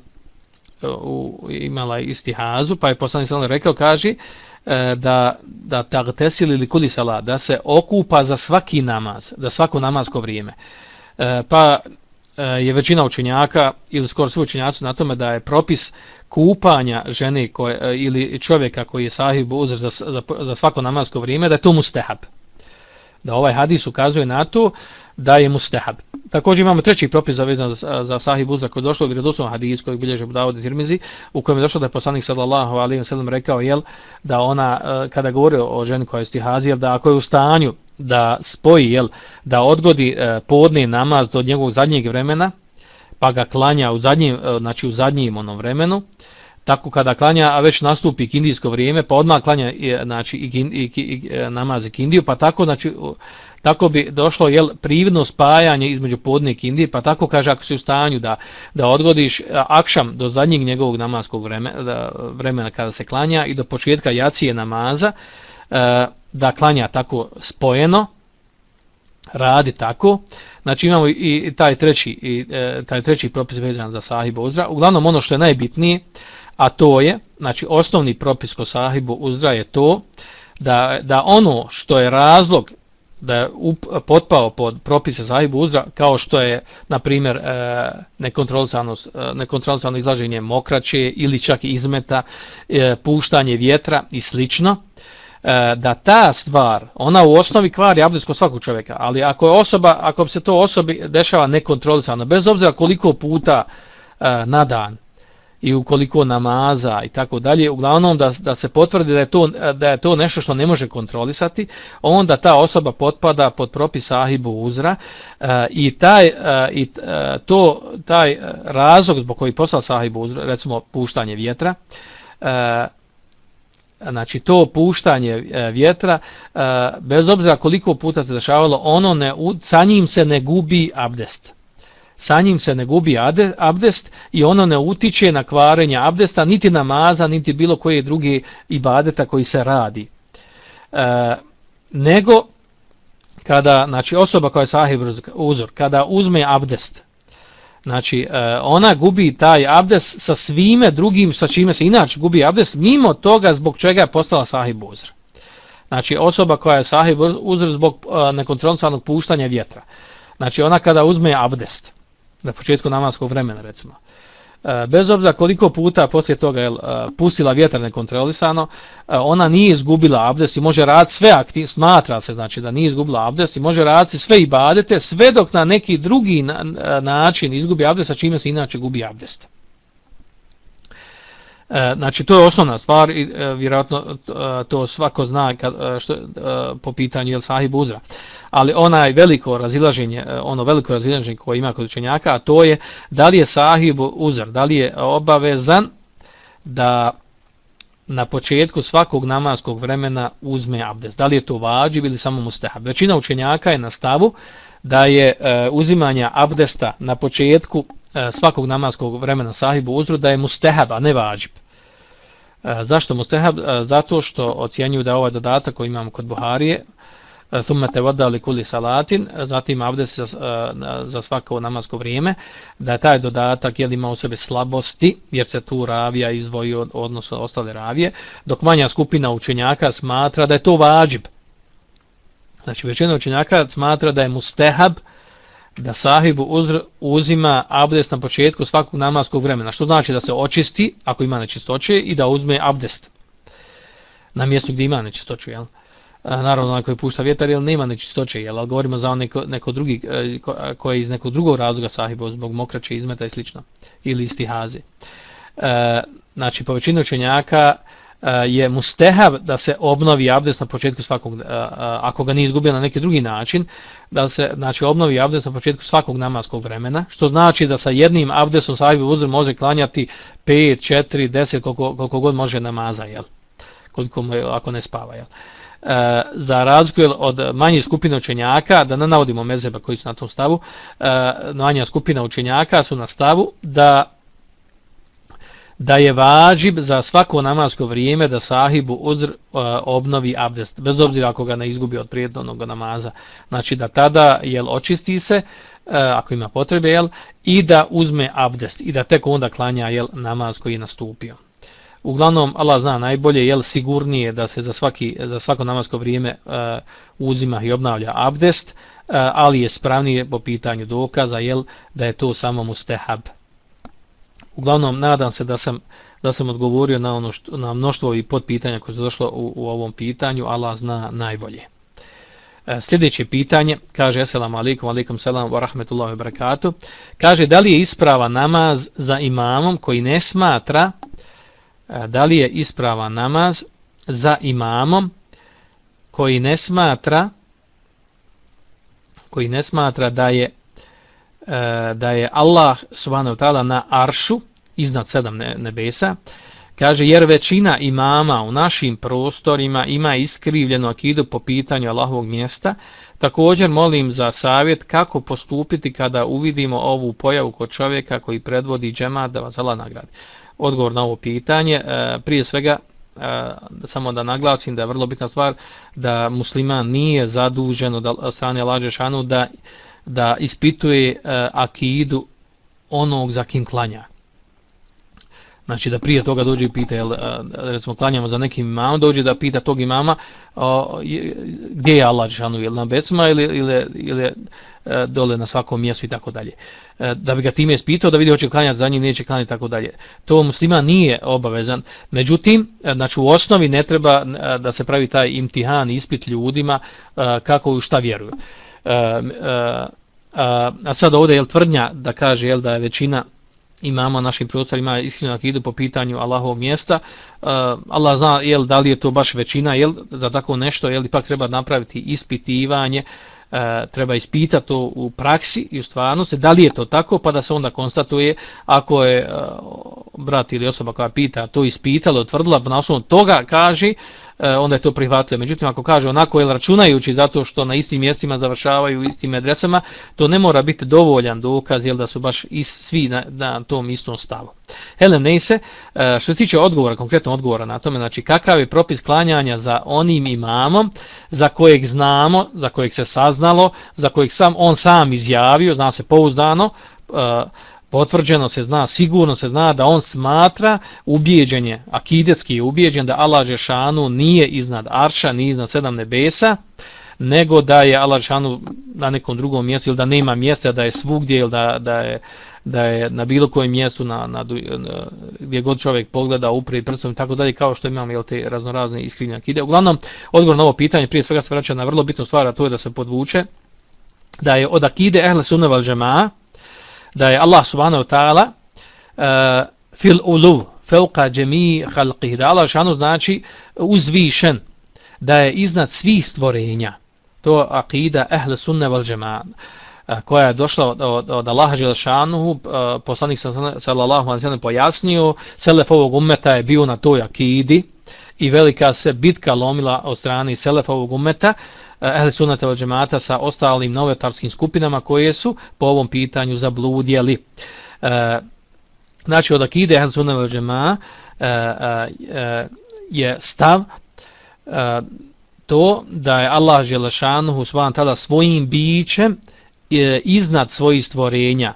u, imala istihazu pa je poslanik sallallahu rekao kaže da da tagtesil ili kuli sala da se okupa za svaki namaz za svako namasko vrijeme. Uh, pa E, je većina učenjaka ili skoro svi učenjaci na tome da je propis kupanja žene koje, e, ili čovjeka koji je sahib uzr za, za, za svako namasko vrijeme, da je to mustehab. Da ovaj hadis ukazuje na to da je mustahab. Također imamo treći propis zavezan za, za sahib uzr koji je došlo u vjerodostom hadijs koji bilježe Budavod i Tirmizi u kojem je došlo da je poslanik sallallahu alaihi wa sallam rekao jel, da ona e, kada govori o ženi koja je stihazi, da ako je u stanju da spoji, jel, da odgodi e, podni namaz do njegovog zadnjeg vremena, pa ga klanja u zadnjem, e, znači u zadnjem onom vremenu, tako kada klanja, a već nastupi kindijsko vrijeme, pa odmah klanja e, znači, i, i, i, i namaz i kindiju, pa tako, znači, tako bi došlo jel, prividno spajanje između podne i kindije, pa tako kaže ako si u stanju da, da odgodiš akšam do zadnjeg njegovog namaskog vremena, vremena kada se klanja i do početka jacije namaza, e, da klanja tako spojeno, radi tako. Znači imamo i taj treći, i, e, taj treći propis vezan za sahibu uzra. Uglavnom ono što je najbitnije, a to je, znači osnovni propis ko sahibu uzra je to, da, da ono što je razlog da je up, potpao pod propise sahibu uzra, kao što je, na primjer, e, nekontrolisano, e, nekontrolisano izlaženje mokraće ili čak izmeta, e, puštanje vjetra i slično, E, da ta stvar, ona u osnovi kvari abdest kod svakog čovjeka, ali ako je osoba, ako se to osobi dešava nekontrolisano, bez obzira koliko puta e, na dan i ukoliko namaza i tako dalje, uglavnom da, da se potvrdi da je, to, da je to nešto što ne može kontrolisati, onda ta osoba potpada pod propis sahibu uzra e, i taj, e, i, eh, to, taj razlog zbog koji poslao sahibu uzra, recimo puštanje vjetra, e, znači to puštanje vjetra, e, bez obzira koliko puta se dešavalo, ono ne, sa njim se ne gubi abdest. Sa njim se ne gubi abdest i ono ne utiče na kvarenje abdesta, niti namaza, niti bilo koje druge ibadeta koji se radi. E, nego, kada, znači osoba koja je sahib uzor, kada uzme abdest, Znači, e, ona gubi taj abdest sa svime drugim, sa čime se inače gubi abdest, mimo toga zbog čega je postala sahib uzor. Znači, osoba koja je sahib uzor zbog e, nekontrolisanog puštanja vjetra. Znači, ona kada uzme abdest, na početku namaskog vremena, recimo, e, bez obzira koliko puta poslije toga je e, pustila vjetar nekontrolisano, e, ona nije izgubila abdest i može raditi sve aktiv, smatra se znači da nije izgubila abdest i može raditi sve ibadete sve dok na neki drugi način izgubi abdest, a čime se inače gubi abdest. E, znači to je osnovna stvar i e, vjerojatno e, to svako zna kad, e, što, e, po pitanju jel sahib uzra. Ali onaj veliko razilaženje, ono veliko razilaženje koje ima kod učenjaka, a to je da li je sahib uzr, da li je obavezan da na početku svakog namaskog vremena uzme abdest. Da li je to vađib ili samo mustahab. Većina učenjaka je na stavu da je uzimanja abdesta na početku E, svakog namaskog vremena sahibu uzru da je mustehab, a ne vađib. E, zašto mustehab? E, zato što ocjenjuju da ovaj dodatak koji imamo kod Buharije, thumma te li kuli salatin, zatim abdes za, za svako namasko vrijeme, da je taj dodatak jel ima u sebi slabosti, jer se tu ravija izdvoji od odnosno ostale ravije, dok manja skupina učenjaka smatra da je to vađib. Znači, većina učenjaka smatra da je mustehab, da sahibu uzr, uzima abdest na početku svakog namaskog vremena. Što znači da se očisti, ako ima nečistoće, i da uzme abdest na mjestu gdje ima nečistoću. Jel? A, naravno, onaj koji pušta vjetar, jel, nema nečistoće, jel? ali govorimo za neko, neko drugi, e, ko, koji je iz nekog drugog razloga sahibu, zbog mokraće, izmeta i slično, ili istihaze. E, znači, po većinu učenjaka, E, je mustehab da se obnovi abdest na početku svakog, e, e, ako ga nije izgubio na neki drugi način, da se znači, obnovi abdest na početku svakog namaskog vremena, što znači da sa jednim abdestom sahibi uzr može klanjati 5, 4, 10, koliko, koliko god može namaza, jel? koliko mu je, ako ne spava. Jel? E, za razliku od manje skupine učenjaka, da ne navodimo mezeba koji su na tom stavu, e, manja skupina učenjaka su na stavu da da je važib za svako namasko vrijeme da sahibu uzr e, obnovi abdest, bez obzira ako ga ne izgubi od prijednog namaza. Znači da tada jel očisti se, e, ako ima potrebe, jel, i da uzme abdest i da tek onda klanja jel, namaz koji je nastupio. Uglavnom, Allah zna najbolje, jel sigurnije da se za, svaki, za svako namasko vrijeme uh, uzima i obnavlja abdest, uh, ali je spravnije po pitanju dokaza, jel, da je to samo mustehab. Uglavnom, nadam se da sam da sam odgovorio na ono što, na mnoštvo i podpitanja koje su došlo u, u ovom pitanju, Allah zna najbolje. E, sljedeće pitanje, kaže Assalamu alaikum, alaikum salam, wa rahmetullahi wa barakatuh, kaže da li je isprava namaz za imamom koji ne smatra, e, da li je isprava namaz za imamom koji ne smatra, koji ne smatra da je E, da je Allah subhanahu wa ta'ala na aršu, iznad sedam nebesa, kaže jer većina imama u našim prostorima ima iskrivljenu akidu po pitanju Allahovog mjesta, također molim za savjet kako postupiti kada uvidimo ovu pojavu kod čovjeka koji predvodi džemat da vas Allah nagradi. Odgovor na ovo pitanje, e, prije svega, e, samo da naglasim da je vrlo bitna stvar da musliman nije zadužen od strane Lađe Šanu da, da ispituje e, akidu onog za kim klanja. Znači da prije toga dođe i pita, jel, e, recimo klanjamo za nekim imamom, dođe da pita tog imama o, gdje je Allah Žešanu, je na besma ili, ili, ili e, dole na svakom mjestu i tako dalje. E, da bi ga time ispitao, da vidi hoće klanjati za njim, neće klanjati i tako dalje. To muslima nije obavezan. Međutim, e, znači u osnovi ne treba da se pravi taj imtihan, ispit ljudima kako i šta vjeruju. A sad ovdje je tvrdnja da kaže jel, da je većina imamo našim prostorima iskreno akidu po pitanju Allahovog mjesta. Uh, Allah zna jel, da li je to baš većina, jel, za tako nešto, jel, ipak treba napraviti ispitivanje, uh, treba ispitati to u praksi i u stvarnosti, da li je to tako, pa da se onda konstatuje ako je uh, brat ili osoba koja pita to ispitala, utvrdila, pa na osnovu toga kaže, E, onda je to prihvatljivo. Međutim, ako kaže onako, ili računajući zato što na istim mjestima završavaju istim adresama, to ne mora biti dovoljan dokaz, jel da su baš is, svi na, na tom istom stavu. Helen Neise, e, što se tiče odgovora, konkretno odgovora na tome, znači kakav je propis klanjanja za onim imamom, za kojeg znamo, za kojeg se saznalo, za kojeg sam on sam izjavio, zna se pouzdano, uh, potvrđeno se zna, sigurno se zna da on smatra ubijeđenje, akidetski je ubijeđen da Allah Žešanu nije iznad Arša, nije iznad sedam nebesa, nego da je Allah Žešanu na nekom drugom mjestu ili da nema mjesta, da je svugdje ili da, da je da je na bilo kojem mjestu na, na, na gdje god čovjek pogleda upred prstom i tako dalje kao što imamo jel te raznorazne iskrivljenja akide. Uglavnom odgovor na ovo pitanje prije svega se vraća na vrlo bitnu stvar, a to je da se podvuče da je od akide ehle sunne val da je Allah subhanahu wa ta'ala uh, fil uluv fauqa džemi khalqihi da Allah šanu znači uzvišen da je iznad svih stvorenja. To akida ehle sunne val džeman e, koja je došla od, od, od Allaha Đelešanuhu, e, poslanik sallallahu alaihi sallam pojasnio, selef ovog umeta je bio na toj akidi i velika se bitka lomila od strane selef ovog umeta, Eh, ehli sunnata od džemata sa ostalim novetarskim skupinama koje su po ovom pitanju zabludjeli. E, znači od akide ehli sunnata od džemata e, e, je stav e, to da je Allah Đelešanuhu svojim bićem e, iznad svojih stvorenja,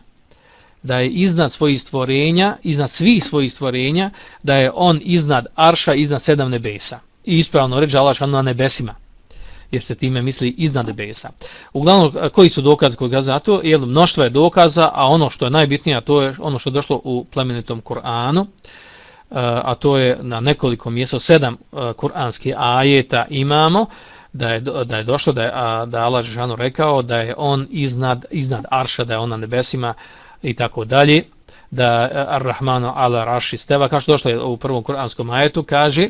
da je iznad svojih stvorenja, iznad svih svojih stvorenja, da je on iznad Arša, iznad sedam nebesa. I ispravno reći Allah na nebesima, jer se time misli iznad nebesa. Uglavnom, koji su dokazi koji ga zato? Jer mnoštvo je dokaza, a ono što je najbitnije, to je ono što je došlo u plemenitom Koranu, e, a to je na nekoliko mjesta, sedam e, koranskih ajeta imamo, da je, da je došlo da je, da da Allah Žešanu rekao da je on iznad, iznad Arša, da je on na nebesima i tako dalje, da e, Ar-Rahmanu ala Arši steva, kao što došlo je u prvom kuranskom ajetu, kaže,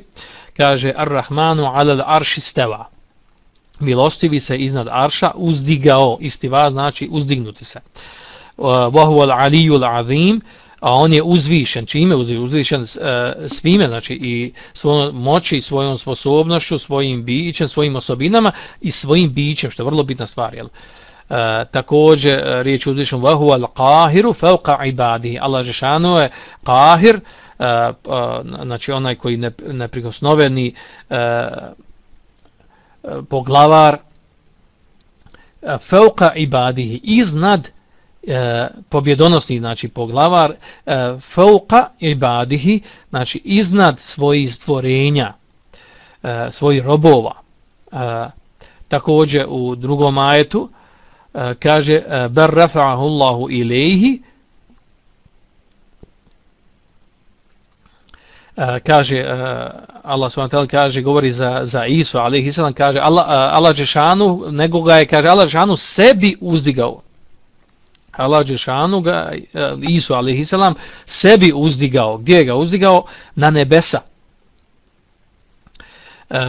kaže Ar-Rahmanu ala Arši steva, milostivi se iznad Arša, uzdigao, istiva znači uzdignuti se. Uh, vahu al-Aliju al-Azim, a on je uzvišen, čime uzvišen, uzvišen svime, znači i svojom moći, svojom sposobnošću, svojim bićem, svojim osobinama i svojim bićem, što je vrlo bitna stvar, jel? Uh, također uh, riječ uzvišen vahu al qahiru fauqa ibadihi Allah Žešanu je qahir uh, uh, znači onaj koji ne, neprikosnoveni uh, uh, poglavar uh, fauqa ibadihi iznad e, pobjedonosni znači poglavar e, fauqa ibadihi znači iznad svojih stvorenja e, svojih robova. E, također u drugom ajetu e, kaže e, ber rafa'ahu Allahu ilayhi Eh, kaže uh, Allah subhanahu kaže govori za za Isu alejhi selam kaže Allah uh, Allah džeshanu nego ga je kaže Allah džeshanu sebi uzdigao Allah džeshanu ga, Isu alejhi a.s. sebi uzdigao. Gdje ga uzdigao? Na nebesa. E,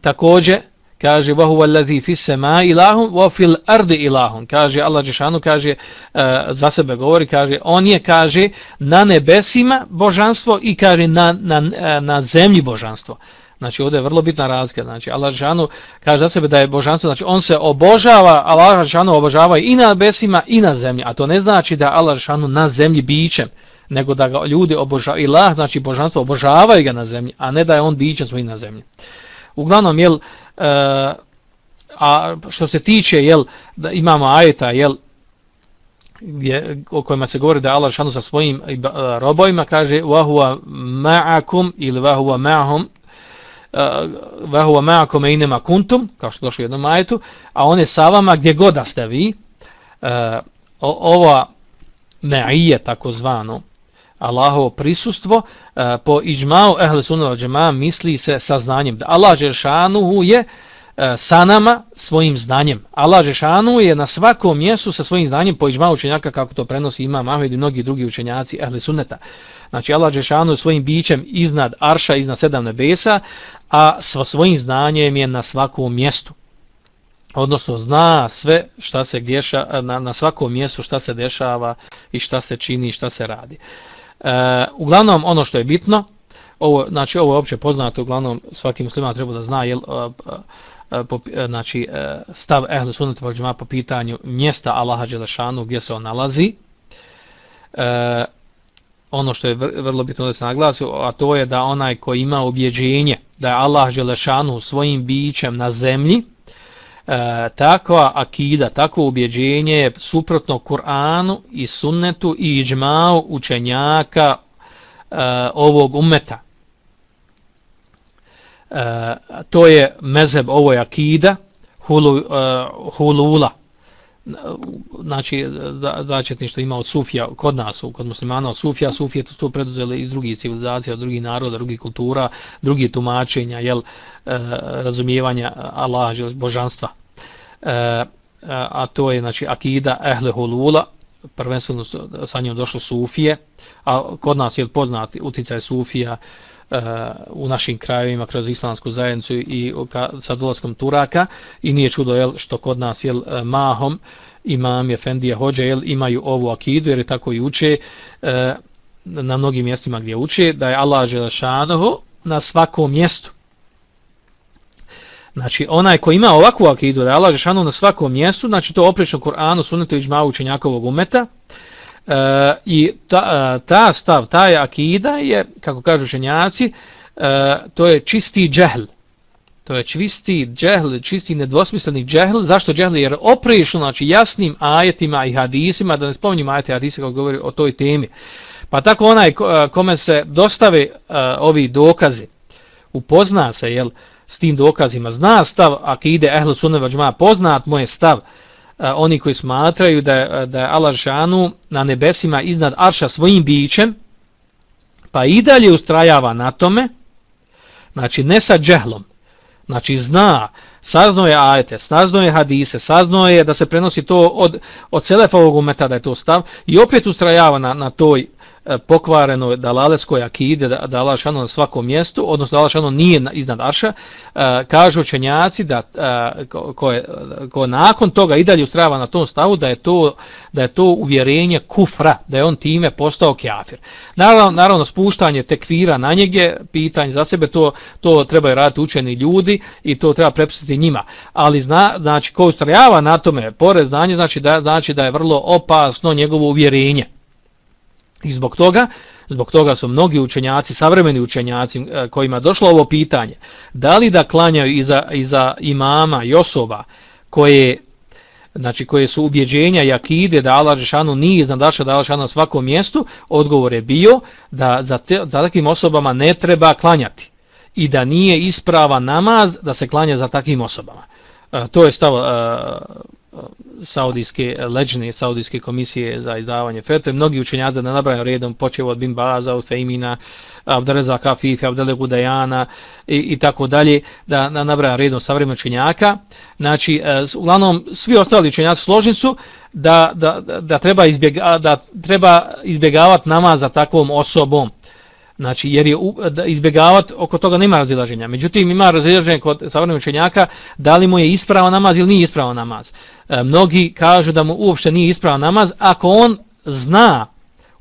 također, kaže wa huwa allazi fis samai ilahun wa fil ardi ilahun kaže Allah džeshanu kaže uh, za sebe govori kaže on je kaže na nebesima božanstvo i kaže na na e, na zemlji božanstvo Znači ovdje je vrlo bitna razlika. Znači Allah Žešanu kaže za sebe da je božanstvo, znači on se obožava, Allah Žešanu obožava i na nebesima i na zemlji. A to ne znači da Allah Žešanu na zemlji bićem, nego da ga ljudi obožavaju. ilah, znači božanstvo, obožavaju ga na zemlji, a ne da je on bićem svoj na zemlji. Uglavnom, jel, uh, E, a što se tiče, jel, da imamo ajeta, jel, gdje, o kojima se govori da Allah šanu sa svojim e, robovima kaže, vahuva ma'akum ili vahuva ma'hum, wa huwa ma'akum inma e, kuntum kao što došlo u jednom ajetu a on je sa vama gdje god da ste vi. Uh, ova ma'ije takozvano Allahovo prisustvo e, po iđmao ehle sunnava džema misli se sa znanjem da Allah Žešanuhu je e, sa nama svojim znanjem Allah Žešanuhu je na svakom mjestu sa svojim znanjem po iđmao učenjaka kako to prenosi imam Ahmed i mnogi drugi učenjaci ehle sunneta Znači Allah Žešanuhu svojim bićem iznad Arša, iznad sedam nebesa, a sa svojim znanjem je na svakom mjestu. Odnosno zna sve šta se gdješa, e, na, na svakom mjestu šta se dešava i šta se čini i šta se radi. E, uglavnom ono što je bitno, ovo, znači ovo je opće poznato, uglavnom svaki musliman treba da zna, jel, a, a, po, e, znači stav Ehle Sunnata Valjima po pitanju mjesta Allaha Đelešanu gdje se on nalazi. E, ono što je vrlo bitno da se naglasi, a to je da onaj koji ima objeđenje da je Allah Đelešanu svojim bićem na zemlji, e, takva akida, takvo ubjeđenje je suprotno Kur'anu i sunnetu i iđmao učenjaka e, ovog umeta. E, to je mezeb ovoj akida, hulu, e, hulula, znači začetništvo ima od Sufija kod nas, kod muslimana od Sufija, Sufije to, su preduzeli iz drugih civilizacija, od drugih naroda, drugih kultura, drugih tumačenja, jel, e, razumijevanja Allaha, božanstva. E, e, a to je znači akida ehle hulula, prvenstveno sa njom došlo Sufije, a kod nas je poznati uticaj Sufija, u našim krajevima kroz islamsku zajednicu i sa dolaskom Turaka. I nije čudo jel, što kod nas jel, e, mahom imam je Fendija Hođe jel, imaju ovu akidu jer je tako i uče e, na mnogim mjestima gdje uče da je Allah Želešanovo na svakom mjestu. Znači, onaj ko ima ovakvu akidu, da je Allah Žešanu na svakom mjestu, znači to oprečno Kur'anu, sunetu i džmavu učenjakovog umeta, E, I ta, e, ta stav, ta akida je, kako kažu ženjaci, e, to je čisti džehl. To je čisti džehl, čisti nedvosmisleni džehl. Zašto džehl? Jer oprišno, znači jasnim ajetima i hadisima, da ne spominjem ajete i hadise kako govori o toj temi. Pa tako onaj e, kome se dostave uh, ovi dokazi, upozna se jel, s tim dokazima, zna stav akide ehlu sunne džma, poznat moj stav, uh, oni koji smatraju da je, da je Allah Žanu na nebesima iznad Arša svojim bićem, pa i dalje ustrajava na tome, znači ne sa džehlom, znači zna, saznao je ajete, saznao je hadise, saznao je da se prenosi to od, od Selefa ovog umeta da je to stav i opet ustrajava na, na toj E, pokvareno dalaleskoj akide da, da Allah šano na svakom mjestu, odnosno da Allah šano nije iznad Arša, e, kažu učenjaci da e, ko, ko, je, ko nakon toga i dalje ustrava na tom stavu da je to da je to uvjerenje kufra, da je on time postao kjafir. Naravno, naravno spuštanje tekvira na njege, pitanje za sebe, to, to trebaju raditi učeni ljudi i to treba prepisati njima. Ali zna, znači, ko ustrajava na tome, pored znanje, znači da, znači da je vrlo opasno njegovo uvjerenje. I zbog toga, zbog toga su mnogi učenjaci, savremeni učenjaci eh, kojima došlo ovo pitanje, da li da klanjaju iza, iza imama i osoba koje, znači, koje su ubjeđenja i akide da Allah Žešanu nije iznadaša da Allah Žešanu na svakom mjestu, odgovor je bio da za, te, za takvim osobama ne treba klanjati i da nije isprava namaz da se klanja za takvim osobama. E, to je stav e, saudijske leđne saudijske komisije za izdavanje fetve. Mnogi učenjaci da nabraju redom, počeo od Bin Baza, od Abdeleza Kafife, Abdele Gudajana i, i tako dalje, da, da nabraju redom savremena učenjaka. Znači, e, uglavnom, svi ostali učenjaci složni su da, da, da, treba izbjega, da treba izbjegavati namaz za takvom osobom. Znači, jer je izbjegavati, oko toga nema razilaženja. Međutim, ima razilaženje kod savremenog učenjaka da li mu je ispravan namaz ili nije ispravan namaz. E, mnogi kažu da mu uopšte nije ispravan namaz ako on zna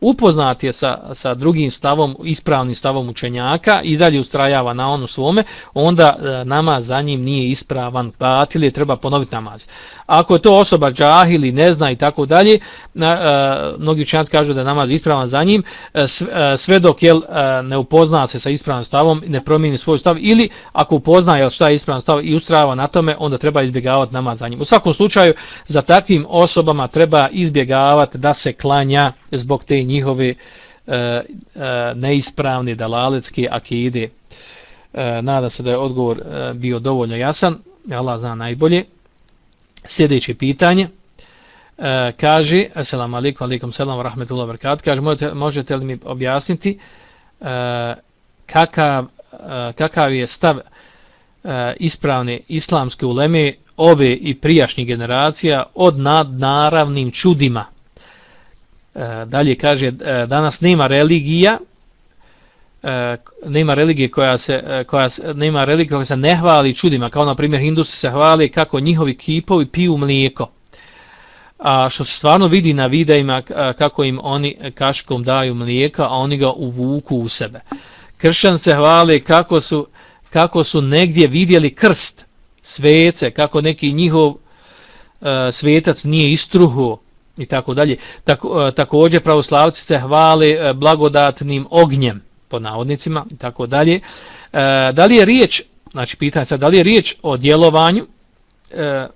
upoznat je sa, sa drugim stavom, ispravnim stavom učenjaka i dalje ustrajava na onu svome, onda e, namaz za njim nije ispravan, batil je, treba ponoviti namaz. Ako je to osoba džahili, ne zna i tako dalje, e, mnogi učenjaci kažu da je namaz ispravan za njim, e, e, sve dok jel, ne upozna se sa ispravnim stavom, ne promijeni svoj stav, ili ako upozna jel, šta je ispravan stav i ustrava na tome, onda treba izbjegavati namaz za njim. U svakom slučaju, za takvim osobama treba izbjegavati da se klanja zbog te njihove e, e, neispravne dalaletske akide. E, nada se da je odgovor bio dovoljno jasan. Allah zna najbolje. Sljedeće pitanje. E, kaže, assalamu alaikum, alaikum salam, rahmetullah, barkat, kaže, možete, možete li mi objasniti e, kakav, e, kakav je stav e, ispravne islamske uleme ove i prijašnjih generacija od nadnaravnim čudima E, dalje kaže e, danas nema religija E, nema religije koja se e, koja se, nema religije koja se ne hvali čudima kao na primjer hindusi se hvale kako njihovi kipovi piju mlijeko. A što se stvarno vidi na videima e, kako im oni kaškom daju mlijeka a oni ga uvuku u sebe. Kršćan se hvale kako su kako su negdje vidjeli krst svece kako neki njihov uh, svetac nije istruhu i tako dalje. Tako, e, također pravoslavci se hvale blagodatnim ognjem po navodnicima i tako dalje. E, da li je riječ, znači pitanje sad, da li je riječ o djelovanju, e,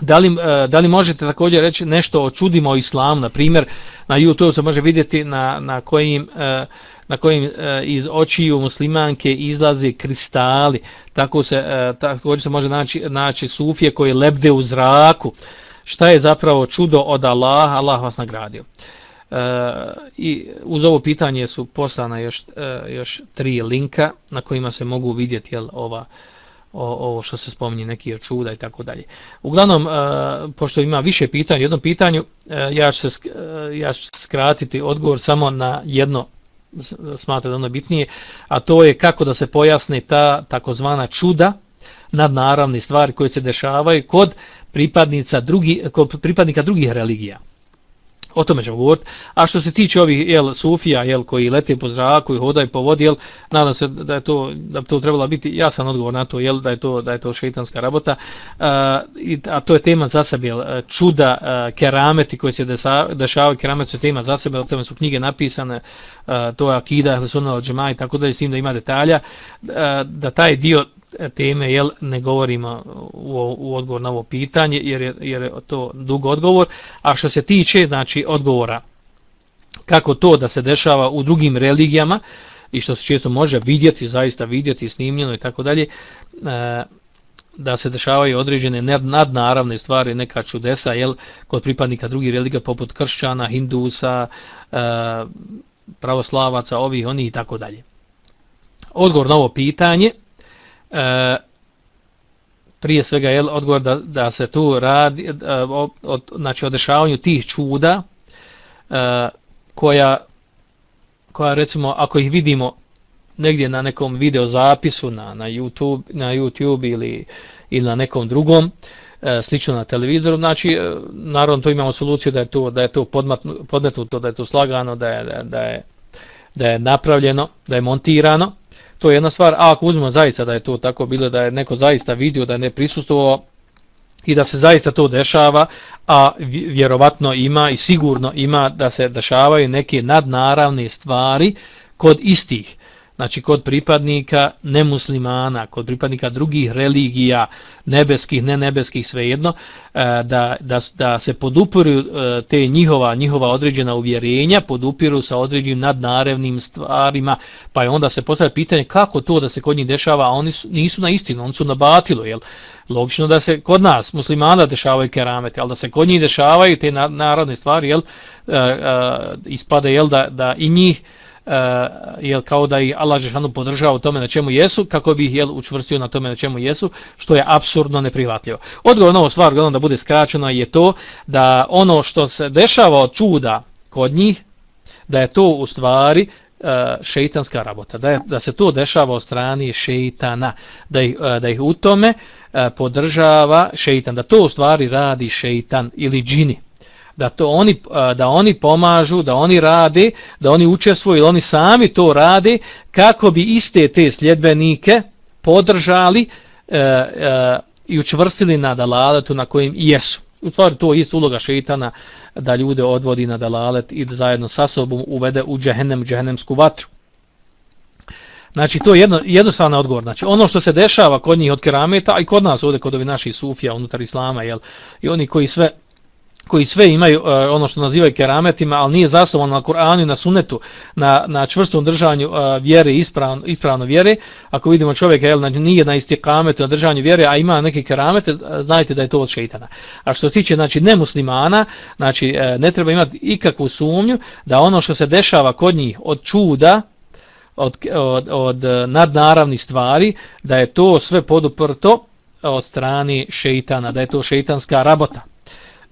da li, e, da li možete također reći nešto o čudima o islamu, na primjer na YouTube se može vidjeti na, na kojim e, na kojim iz očiju muslimanke izlaze kristali, tako se također se može naći, naći sufije koje lebde u zraku, šta je zapravo čudo od Allaha, Allah vas nagradio. E, Eh, I uz ovo pitanje su poslana još, e, još tri linka na kojima se mogu vidjeti jel, ova, o, ovo što se spominje, neki od čuda i tako dalje. Uglavnom, e, pošto ima više pitanja, jednom pitanju, e, ja, ću se, e, ja ću skratiti odgovor samo na jedno smatra da ono bitnije, a to je kako da se pojasne ta takozvana čuda nadnaravne stvari koje se dešavaju kod pripadnica drugi, kod pripadnika drugih religija. O tome ćemo govoriti. A što se tiče ovih jel, sufija jel, koji lete po zraku i hodaju po vodi, jel, nadam se da je to, da to trebala biti jasan odgovor na to, jel, da je to, da je to šeitanska rabota. A, i, a to je tema za sebe, jel, čuda, a, kerameti koji se dešavaju, kerameti su tema za sebe, o tome su knjige napisane, a, to je akida, sunala džema i tako da, s tim da ima detalja, a, da taj dio teme jel ne govorimo u, u odgovor na ovo pitanje jer je, jer je to dug odgovor. A što se tiče znači odgovora kako to da se dešava u drugim religijama i što se često može vidjeti zaista vidjeti snimljeno i tako dalje e, da se dešavaju određene nadnaravne stvari neka čudesa jel kod pripadnika drugih religija poput kršćana hindusa e, pravoslavaca ovih oni i tako dalje. Odgovor na ovo pitanje e, prije svega je odgovor da, da se tu radi e, o, o, znači o dešavanju tih čuda e, koja koja recimo ako ih vidimo negdje na nekom video zapisu na, na YouTube na YouTube ili ili na nekom drugom e, slično na televizoru znači e, naravno to imamo soluciju da je to da je to podmetnuto da je to slagano da je da, da je da je napravljeno da je montirano to je jedna stvar, a ako uzmemo zaista da je to tako bilo, da je neko zaista vidio da je ne prisustovao i da se zaista to dešava, a vjerovatno ima i sigurno ima da se dešavaju neke nadnaravne stvari kod istih znači kod pripadnika nemuslimana, kod pripadnika drugih religija, nebeskih, ne nebeskih, svejedno, e, da, da, da se podupiru e, te njihova njihova određena uvjerenja, podupiru sa određenim nadnarevnim stvarima, pa je onda se postavlja pitanje kako to da se kod njih dešava, a oni su, nisu na istinu, oni su na batilu, jel? Logično da se kod nas, muslimana, dešavaju keramete, ali da se kod njih dešavaju te narodne stvari, jel? E, e, ispade, jel, da, da i njih uh, jel kao da i Allah Žešanu podržava u tome na čemu jesu, kako bi ih jel, učvrstio na tome na čemu jesu, što je apsurdno neprihvatljivo. Odgovor na ovu stvar, gledam da bude skraćeno, je to da ono što se dešava od čuda kod njih, da je to u stvari uh, šeitanska rabota, da, je, da se to dešava od strani šeitana, da ih, uh, da ih u tome uh, podržava šeitan, da to u stvari radi šeitan ili džini da to oni da oni pomažu, da oni rade, da oni učestvuju ili oni sami to rade kako bi iste te sljedbenike podržali e, e, i učvrstili na dalaletu na kojim jesu. U stvari to je isto uloga šeitana da ljude odvodi na dalalet i zajedno sa sobom uvede u džehennem, džehennemsku vatru. Znači to je jedno, jednostavna odgovor. Znači ono što se dešava kod njih od kerameta, a i kod nas ovdje kod ovih naših sufija unutar islama, jel, i oni koji sve koji sve imaju uh, ono što nazivaju kerametima, ali nije zasnovano na Kur'anu i na sunetu, na, na čvrstom držanju uh, vjere, ispravno, ispravno vjere. Ako vidimo čovjeka, jel, na, nije na istikametu, na držanju vjere, a ima neke keramete, e, znajte da je to od šeitana. A što se tiče znači, nemuslimana, znači, uh, ne treba imati ikakvu sumnju da ono što se dešava kod njih od čuda, od, od, od nadnaravnih stvari, da je to sve poduprto od strani šeitana, da je to šeitanska rabota.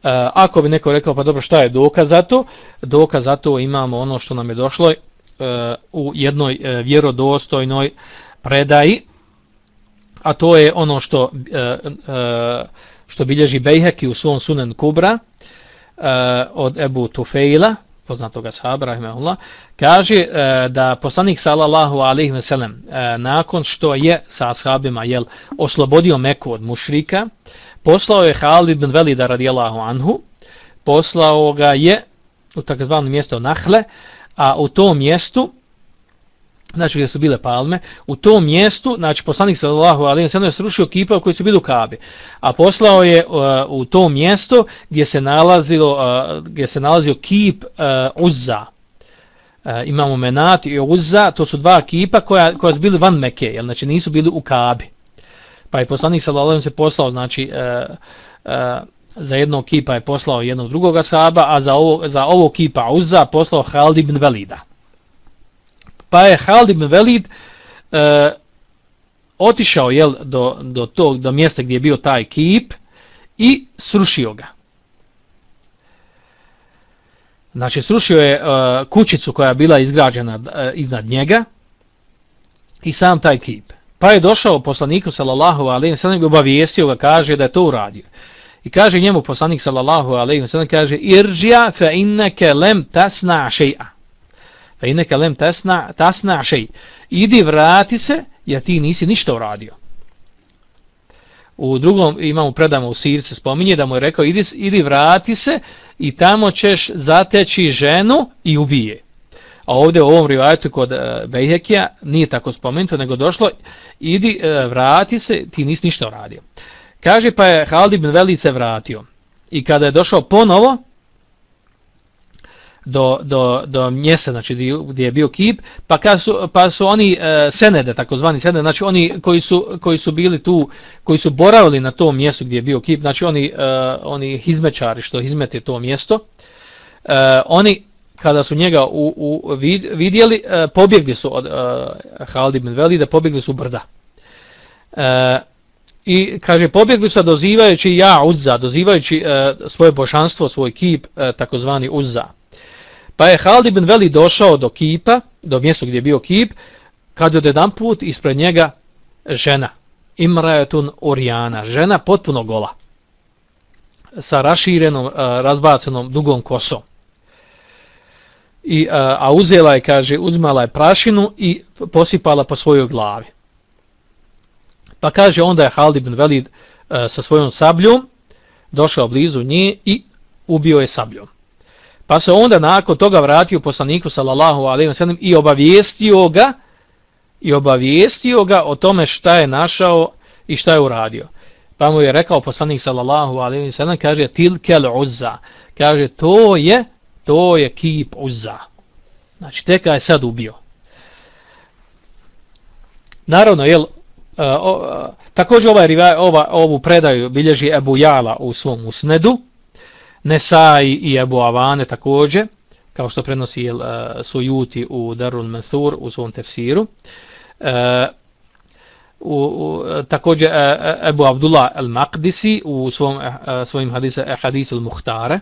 Eh, ako bi neko rekao, pa dobro, šta je dokaz za to? Dokaz za to imamo ono što nam je došlo eh, u jednoj eh, vjerodostojnoj predaji, a to je ono što, što bilježi Bejheki u svom sunen Kubra od Ebu Tufejla, poznatoga sahaba, rahimahullah, kaže da poslanik sallallahu alaihi ve sellem nakon što je sa ashabima jel, oslobodio Meku od mušrika, poslao je Halid bin Velida radijallahu anhu, poslao ga je u takozvano mjesto Nahle, a u tom mjestu, znači gdje su bile palme, u tom mjestu, znači poslanik sallallahu alejhi ve sellem je srušio kipa koji su bili u Kabi. A poslao je uh, u to mjesto gdje se nalazilo uh, gdje se nalazio kip uh, Uzza. Uh, imamo Menat i Uzza, to su dva kipa koja koja su bili van Mekke, jel znači nisu bili u Kabi. Pa je poslanik sallallahu se poslao znači uh, uh, za jednog kipa je poslao jednog drugog ashaba, a za ovo, za ovo kipa Uzza poslao Halid ibn Velida. Pa je Halid ibn Velid e, otišao jel, do, do tog do mjesta gdje je bio taj kip i srušio ga. Znači, srušio je uh, kućicu koja je bila izgrađena uh, iznad njega i sam taj kip. Pa je došao poslaniku sallallahu alejhi ve sellem i obavijestio ga kaže da je to uradio. I kaže njemu poslanik sallallahu alejhi ve sellem kaže irja fa innaka lam tasna shay'a. Fa innaka lam tasna tasna shay. Idi vrati se, ja ti nisi ništa uradio. U drugom imamo predamo u Sirce spominje da mu je rekao idi, idi vrati se i tamo ćeš zateći ženu i ubije. A ovdje u ovom rivajetu kod e, Bejhekija nije tako spomenuto, nego došlo, idi, e, vrati se, ti nisi ništa uradio. Kaže pa je Halid ibn Velid se vratio. I kada je došao ponovo do, do, do mjesta znači, gdje je bio kip, pa, kad su, pa su oni e, senede, takozvani senede, znači oni koji su, koji su bili tu, koji su boravili na tom mjestu gdje je bio kip, znači oni, e, oni hizmečari što hizmete to mjesto, e, oni kada su njega u, u vid, vidjeli, e, pobjegli su od e, Halid ibn Velida, pobjegli su brda. E, I kaže, pobjegli su dozivajući ja Uzza, dozivajući e, svoje božanstvo, svoj kip, e, takozvani Uzza. Pa je Halid ibn Velid došao do kipa, do mjesta gdje je bio kip, kad je jedan put ispred njega žena, Imrajetun Orijana, žena potpuno gola, sa raširenom, e, razbacenom dugom kosom i a, a uzela je kaže uzmala je prašinu i posipala po svojoj glavi. Pa kaže onda je Halid ibn Velid a, sa svojom sabljom došao blizu nje i ubio je sabljom. Pa se onda nakon toga vratio poslaniku sallallahu alejhi ve sellem i obavijestio ga i obavijestio ga o tome šta je našao i šta je uradio. Pa mu je rekao poslanik sallallahu alejhi ve sellem kaže tilkel uzza. Kaže to je to je kip Uzza. Znači, teka je sad ubio. Naravno, jel, uh, uh, također ovaj, ova, ovu predaju bilježi Ebu Jala u svom usnedu, Nesai i Ebu Avane također, kao što prenosi jel, uh, Sujuti u Darul Mansur u svom tefsiru. Uh, u, u, također Ebu Abdullah al-Maqdisi u svom, svojim hadisa, hadisu al-Muhtare,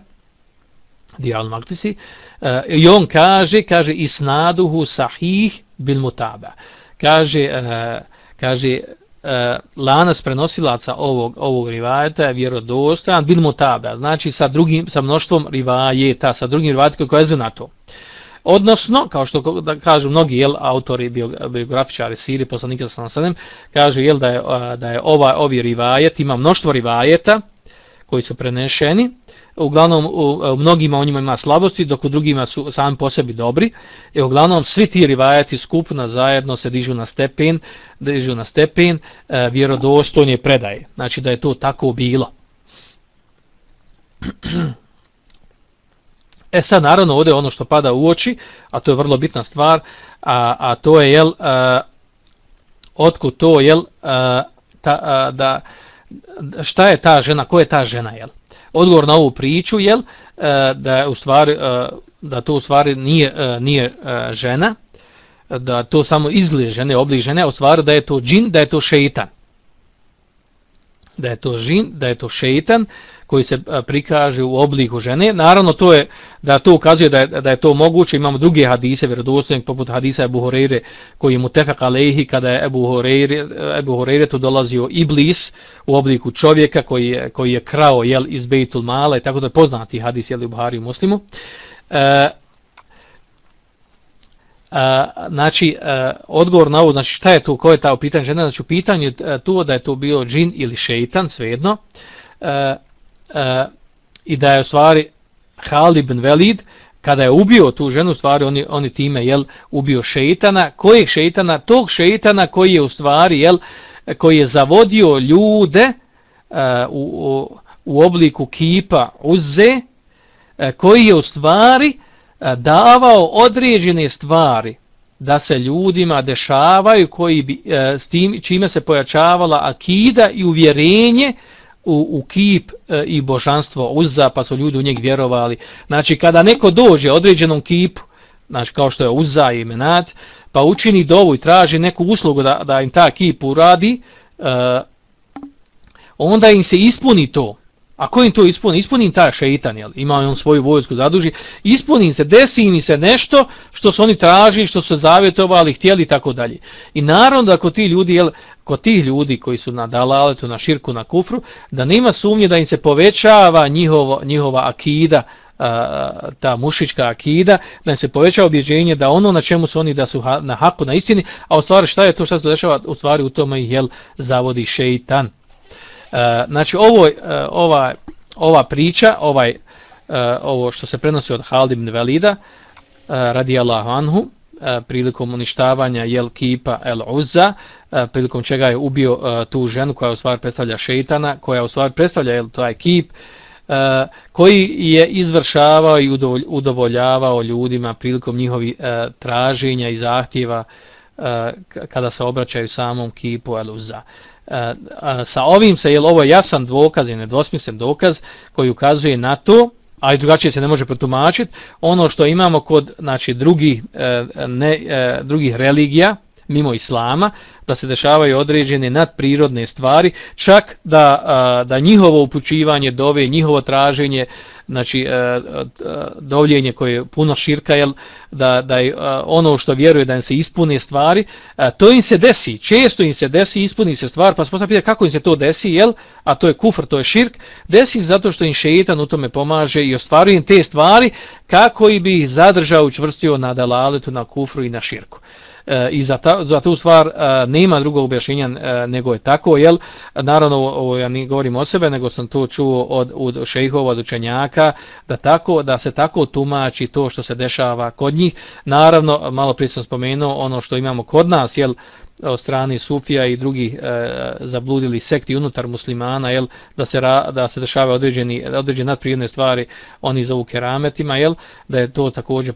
Dijal Maktisi, uh, eh, i on kaže, kaže isnaduhu sahih bil mutaba. Kaže, uh, kaže uh, lanas prenosilaca ovog, ovog rivajeta je vjerodostan bil mutaba, znači sa drugim, sa mnoštvom rivajeta, sa drugim rivajetom koji je na to. Odnosno, kao što da kažu mnogi jel, autori, biografičari Siri, poslanika sa nasadem, kažu jel, da je, da je ova, ovi rivajet, ima mnoštvo rivajeta koji su prenešeni, uglavnom u, e, u mnogima onima njima ima slabosti, dok u drugima su sami po sebi dobri. I uglavnom svi ti rivajati skupno zajedno se dižu na stepen, dižu na stepen e, vjerodostojnje predaje. Znači da je to tako bilo. E sad naravno ovdje ono što pada u oči, a to je vrlo bitna stvar, a, a to je jel, a, otkud to jel, a, ta, a, da, šta je ta žena, ko je ta žena jel? Odgovor na ovu priču jel e, da da u stvari e, da to u stvari nije e, nije žena da to samo izgled žene oblik žene a u stvari da je to džin da je to šejtan da je to džin da je to šejtan koji se prikaže u obliku žene. Naravno to je da to ukazuje da je, da je to moguće. Imamo druge hadise vjerodostojne poput hadisa Abu Hurajre koji je mu tefek alehi kada je Abu Hurajre Abu Hurajre tu dolazio iblis u obliku čovjeka koji je, koji je krao jel, iz Beitul Mala i tako da je poznati hadis jel, u Buhari i Muslimu. E, Uh, znači, uh, odgovor na ovo, znači šta je to, ko je ta pitanje žena, znači u pitanju uh, to da je to bio džin ili šeitan, svejedno, uh, e, i da je u stvari Halid ibn Velid, kada je ubio tu ženu, u stvari oni, oni time jel, ubio šeitana. Kojeg šeitana? Tog šeitana koji je u stvari, jel, koji je zavodio ljude uh, u, u, u obliku kipa uze, uh, e, koji je u stvari uh, davao određene stvari da se ljudima dešavaju koji bi, uh, s tim čime se pojačavala akida i uvjerenje u, u kip e, i božanstvo Uzza, pa su ljudi u njeg vjerovali. Znači, kada neko dođe određenom kipu, znači kao što je Uzza i Menat, pa učini dovu i traži neku uslugu da, da im ta kip uradi, e, onda im se ispuni to. A ko im to ispuni? Ispuni im ta šeitan, jel? ima on svoju vojsku zaduži, ispuni se, desi im se nešto što su oni tražili, što su zavjetovali, htjeli i tako dalje. I naravno da kod ti ljudi, jel, kod tih ljudi koji su na dalaletu, na širku, na kufru, da nema sumnje da im se povećava njihovo, njihova akida, ta mušička akida, da im se povećava objeđenje da ono na čemu su oni da su na haku, na istini, a u stvari šta je to što se dešava, u stvari u tome ih jel, zavodi šeitan. E, znači ovo, e, ova, ova priča, ovaj, e, ovo što se prenosi od Halid ibn Velida, e, radijallahu anhu, prilikom uništavanja jel kipa el Uzza, prilikom čega je ubio tu ženu koja u stvari predstavlja šeitana, koja u stvari predstavlja jel taj kip, koji je izvršavao i udovoljavao ljudima prilikom njihovi traženja i zahtjeva kada se obraćaju samom kipu el Uzza. E, sa ovim se, jel ovo je jasan dokaz i nedvosmislen dokaz koji ukazuje na to, a i drugačije se ne može protumačiti, ono što imamo kod znači, drugih, e, ne, e, drugih religija, mimo islama, da se dešavaju određene nadprirodne stvari, čak da, da njihovo upućivanje dove, njihovo traženje, znači e, e, dovljenje koje je puno širka, jel, da, da je e, ono što vjeruje da im se ispune stvari, e, to im se desi, često im se desi, ispuni se stvar, pa se postavlja kako im se to desi, jel, a to je kufr, to je širk, desi zato što im šeitan u tome pomaže i ostvaruje te stvari kako i bi ih zadržao, učvrstio na dalaletu, na kufru i na širku. E, i za, ta, za tu stvar e, nema drugog objašnjenja e, nego je tako, jel? Naravno, ovo ja ne govorim o sebe, nego sam to čuo od, od šejhova, od učenjaka, da, tako, da se tako tumači to što se dešava kod njih. Naravno, malo prije sam spomenuo ono što imamo kod nas, jel? od strane Sufija i drugih e, zabludili sekti unutar muslimana, jel, da se ra, da se dešava određeni određene nadprirodne stvari, oni zovu kerametima, jel, da je to također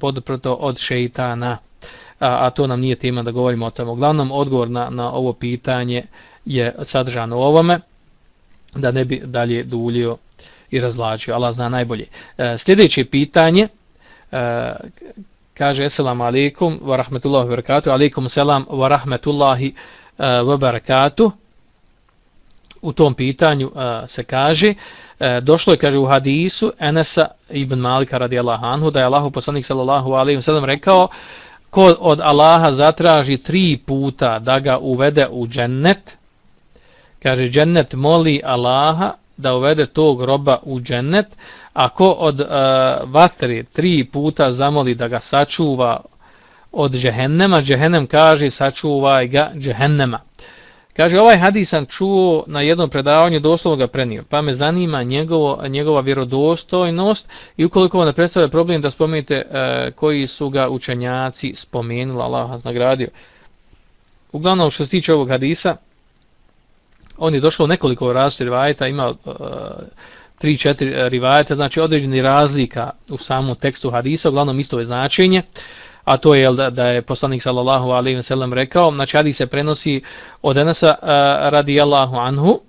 podprto od šejtana a, a to nam nije tema da govorimo o tome. Uglavnom, odgovor na, na ovo pitanje je sadržan u ovome, da ne bi dalje duljio i razlačio. Allah zna najbolje. E, sljedeće pitanje, e, kaže Assalamu alaikum wa rahmetullahi wa barakatuh, alaikum selam wa rahmetullahi e, wa barakatuh. U tom pitanju e, se kaže, e, došlo je, kaže, u hadisu Enesa ibn Malika radijallahu anhu, da je Allahu poslanik sallallahu alaihi wa sallam rekao, ko od Allaha zatraži tri puta da ga uvede u džennet, kaže džennet moli Allaha da uvede tog roba u džennet, a ko od uh, vatre tri puta zamoli da ga sačuva od džehennema, džehennem kaže sačuvaj ga džehennema. Kaže, ovaj hadis sam čuo na jednom predavanju, doslovno ga prenio, pa me zanima njegovo, njegova vjerodostojnost i ukoliko vam ne predstavlja problem da spomenite e, koji su ga učenjaci spomenuli, Allah vas nagradio. Uglavnom, što se tiče ovog hadisa, on je došao nekoliko različitih rivajeta, ima e, tri, četiri rivajeta, znači određeni razlika u samom tekstu hadisa, uglavnom isto je značenje a to je da, da je poslanik sallallahu alejhi ve sellem rekao znači hadis se prenosi od Enesa uh, radijallahu anhu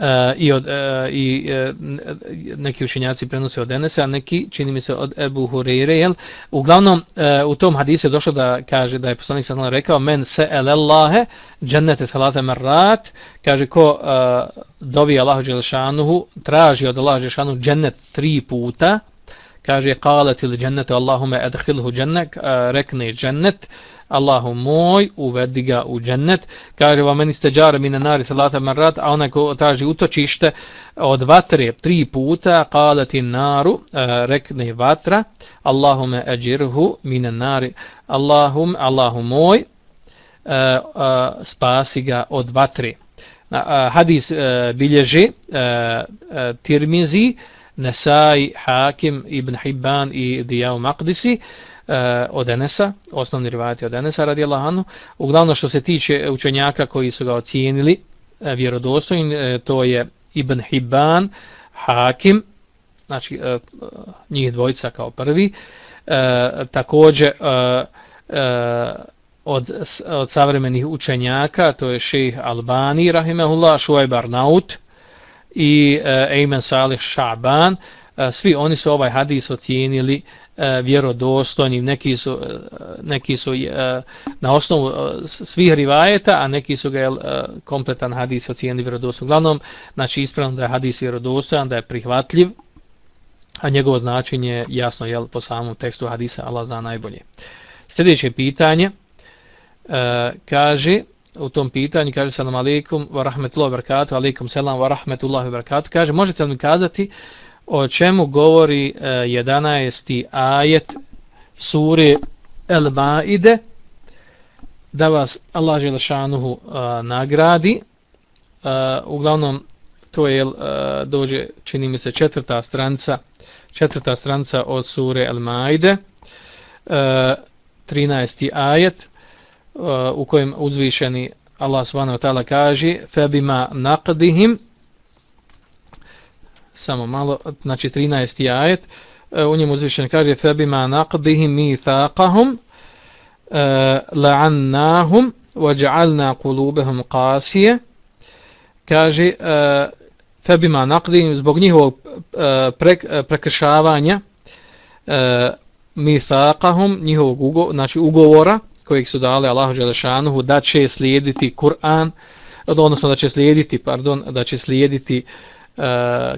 Uh, i, od, uh, i uh, neki učenjaci prenose od Enesa, a neki čini mi se od Ebu Hureyre, jel? Uglavnom, uh, u tom hadisu je došlo da kaže da je poslanik sallallahu alejhi rekao men se elelahe džennete salate marrat, kaže ko uh, dovi Allahu Đelešanuhu, traži od Allahu dželšanuhu džennet tri puta, kaže qalat il jannatu allahumma adkhilhu jannak rekne jannat Allahu moj uvedi ga u džennet. Kaže va meni stajara min nari salata marat a ona ko traži utočište od vatre tri puta qalat in naru rekne vatra Allahumma ajirhu min nari Allahum Allahu moj spasi ga od vatre. Hadis e, bilježi e, e, Tirmizi Nesai, Hakim, Ibn Hibban i Dijau Maqdisi uh, od Enesa, osnovni rivajati od Enesa radijallahu anhu. Uglavnom što se tiče učenjaka koji su ga ocijenili eh, uh, vjerodostojnim, uh, eh, to je Ibn Hibban, Hakim, znači uh, njih dvojica kao prvi, uh, također uh, uh, od, od savremenih učenjaka, to je šejh Albani, rahimehullah, Šuajb Arnaut i eh, e, Ejmen Salih Šaban, eh, svi oni su ovaj hadis ocijenili eh, vjerodostojnim, neki su, neki su na osnovu svih rivajeta, a neki su ga kompletan hadis ocijenili vjerodostojnim. Uglavnom, znači ispravno da je hadis vjerodostojan, da je prihvatljiv, a njegovo značenje jasno je po samom tekstu hadisa, Allah zna najbolje. Sljedeće pitanje, kaže, u tom pitanju, kaže salam alaikum wa rahmetullahi wa barakatuh, alaikum salam wa rahmetullahi wa barakatuh, kaže, možete li mi kazati o čemu govori eh, e, 11. ajet sure El Maide, da vas Allah Želešanuhu e, eh, nagradi, e, uglavnom, to je, e, dođe, čini mi se, četvrta stranca, četvrta stranca od sure El Maide, e, 13. ajet, u kojem uzvišeni Allah subhanahu wa ta'ala kaže febima naqdihim samo malo znači 13. ajet e, u njemu uzvišeni kaže febima naqdihim mithaqahum uh, la'annahum waj'alna qulubahum qasiyah kaže e, uh, febima naqdihim zbog njihovog prekršavanja mithaqahum njihovog ugo, znači ugovora kojeg su dali Allahu Đelešanuhu da će slijediti Kur'an odnosno da će slijediti pardon da će slijediti uh,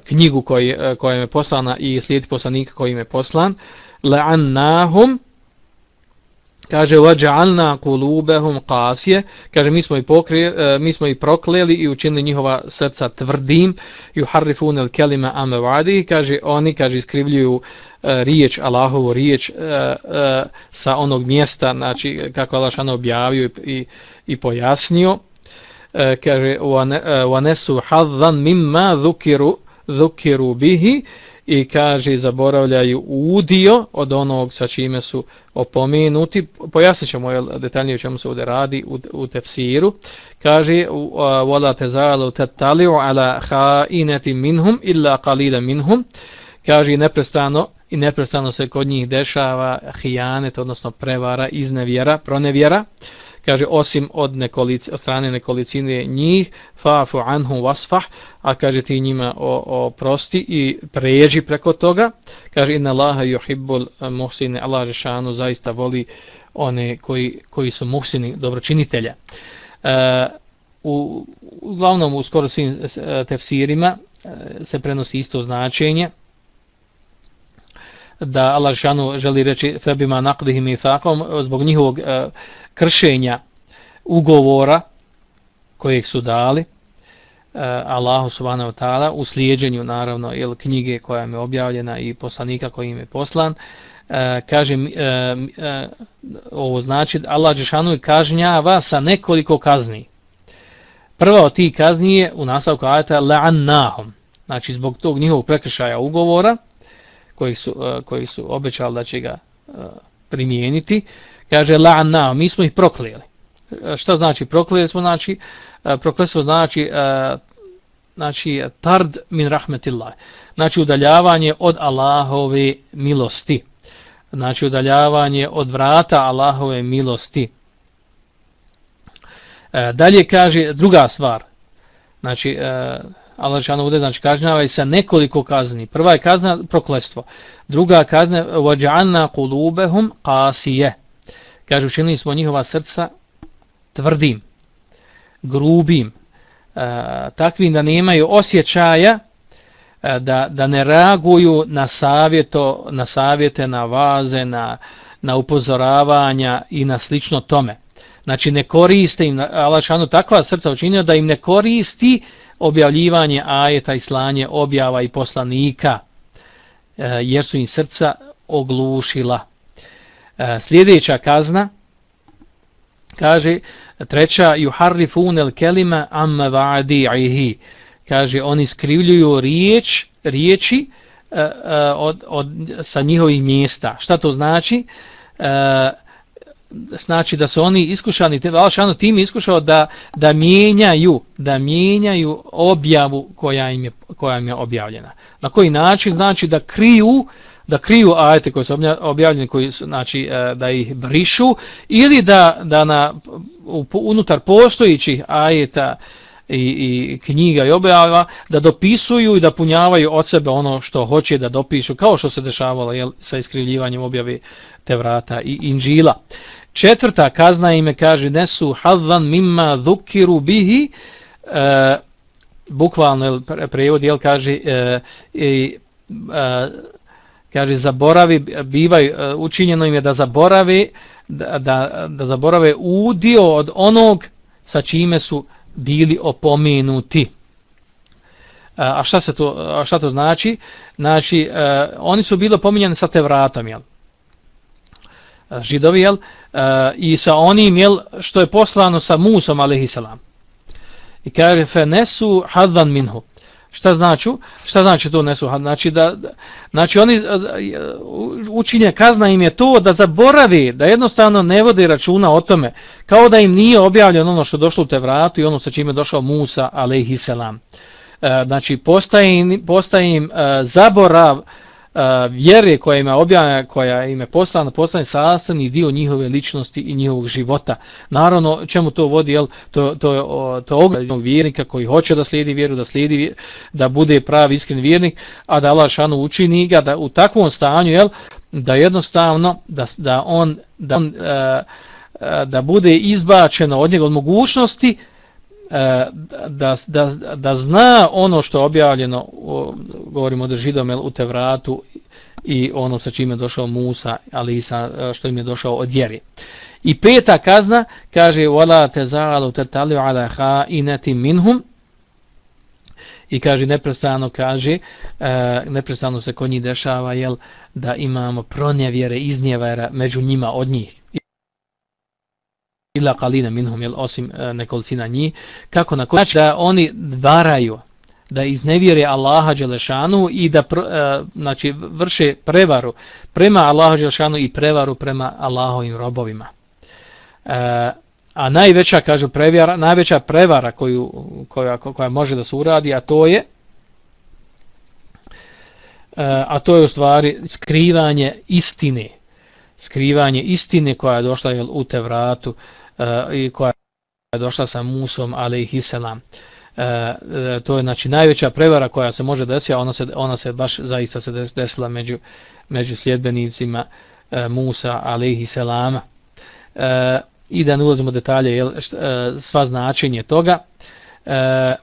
knjigu koji e, uh, koja je poslana i slijediti poslanika koji je poslan. La'annahum kaže waj'alna qulubahum qasiyah. Kaže mi smo i pokri, e, mi smo i prokleli i učinili njihova srca tvrdim. Yuharrifuna al-kalima am wa'di. Kaže oni kaže iskrivljuju e, riječ Allahovu riječ e, sa onog mjesta znači kako Allah šano objavio i, i pojasnio. Kaže wa nasu hadhan mimma dhukiru dhukiru bihi i kaže zaboravljaju udio od onog sa čime su opomenuti. Pojasnit ćemo jel, detaljnije o čemu se ovdje radi u, u tefsiru. Kaže وَلَا تَزَالُ تَتَّلِعُ عَلَى خَائِنَةِ مِنْهُمْ إِلَّا قَلِيلًا مِنْهُمْ Kaže neprestano i neprestano se kod njih dešava hijanet, odnosno prevara, iznevjera, pronevjera kaže osim od nekolice od strane nekolicine njih fafu anhum wasfah a kaže ti njima o, o prosti i preježi preko toga. Kaže inna allaha yuhibbul eh, muhsine allah rešanu zaista voli one koji, koji su muhsini dobročinitelja. E, u uglavnom u skoro svim eh, tefsirima se prenosi isto značenje da Allah šanu želi reći febima naqdihim i fakom zbog njihovog e, kršenja ugovora kojeg su dali uh, Allahu subhanahu wa ta'ala u slijedjenju naravno jel, knjige koja je objavljena i poslanika koji im je poslan. Eh, uh, kaže uh, eh, uh, ovo znači Allah džeshanu kažnjava sa nekoliko kazni. Prva od tih kazni je u nastavku ajeta la'annahum znači zbog tog njihovog prekršaja ugovora koji su, uh, koji su obećali da će ga uh, primijeniti kaže la'annahum mi smo ih prokleli e, šta znači prokletstvo smo? Znači e, znači e, znači tard min rahmetillah. Znači udaljavanje od Allahove milosti. Znači udaljavanje od vrata Allahove milosti. E, dalje kaže druga stvar. Znači e, Allah šano bude znači kažnjava se nekoliko kazni. Prva je kazna prokletstvo. Druga kazna waj'alna qulubahum qasiyah kaže učinili smo njihova srca tvrdim, grubim, e, takvim da nemaju osjećaja, e, da, da ne reaguju na, savjeto, na savjete, na vaze, na, na upozoravanja i na slično tome. Znači ne koriste im, Allah šanu takva srca učinio da im ne koristi objavljivanje ajeta i slanje objava i poslanika, e, jer su im srca oglušila. E, sljedeća kazna, kaže treća yuharrifun al kalima amma wa'dihi kaže oni skrivljuju riječ riječi uh, uh, od, od sa njihovih mjesta. Šta to znači? Uh, znači da su oni iskušani te Alšano tim iskušao da da mijenjaju da mijenjaju objavu koja im je koja im je objavljena. Na koji način? Znači da kriju da kriju ajete koji su objavljeni, koji su, znači e, da ih brišu, ili da, da na, unutar postojićih ajeta i, i knjiga i objava, da dopisuju i da punjavaju od sebe ono što hoće da dopišu, kao što se dešavalo jel, sa iskrivljivanjem objave Tevrata i inđila. Četvrta kazna ime kaže nesu hazvan mimma dhukiru bihi, e, bukvalno jel, prevod jel, kaže e, e, kaže zaboravi bivaju e, učinjeno im je da zaboravi da, da, da zaborave udio od onog sa čime su bili opomenuti. E, a šta se to a šta to znači? Znači uh, oni su bili pominjani sa te vratom, jel? Židovi, jel? Uh, I sa onim, jel, što je poslano sa Musom, alejselam. I kaže fe nesu hadan minhu. Šta znači? Šta znači to nesu? Znači da znači oni učinje kazna im je to da zaborave, da jednostavno ne vode računa o tome, kao da im nije objavljeno ono što došlo u te vratu i ono sa čime je došao Musa alejhi selam. E, znači postaje im, postaje im e, zaborav vjere koja ima objavljena, koja im je poslana, postane sastavni dio njihove ličnosti i njihovog života. Naravno, čemu to vodi, jel, to, to, to, to oglednog vjernika koji hoće da slijedi vjeru, da slijedi, da bude pravi iskren vjernik, a da Allah šanu učini ga, da u takvom stanju, jel, da jednostavno, da, da on, da, on, e, e, da bude izbačeno od njega od mogućnosti, E, E, da, da, da zna ono što je objavljeno, govorimo da židom u Tevratu i ono sa čime je došao Musa, ali sa e, što im je došao od vjeri. I peta kazna kaže wala tazalu tatalu ala khainati minhum i kaže neprestano kaže e, neprestano se kod njih dešava jel da imamo pronevjere iznjevera među njima od njih ila qalina minhum jel osim e, nekolicina njih. Kako na koji da oni varaju da iznevjere Allaha Đelešanu i da pr, e, znači vrše prevaru prema Allahu Đelešanu i prevaru prema Allahovim robovima. E, a najveća kažu prevara najveća prevara koju koja koja može da se uradi a to je e, a to je u stvari skrivanje istine. Skrivanje istine koja je došla jel, u Tevratu, i koja je došla sa Musom alejhiselam. E, e, to je znači najveća prevara koja se može desiti, ona se ona se baš zaista se desila među među sljedbenicima e, Musa alejhi E, I da ne ulazimo u detalje, jel, št, e, sva značenje toga. E,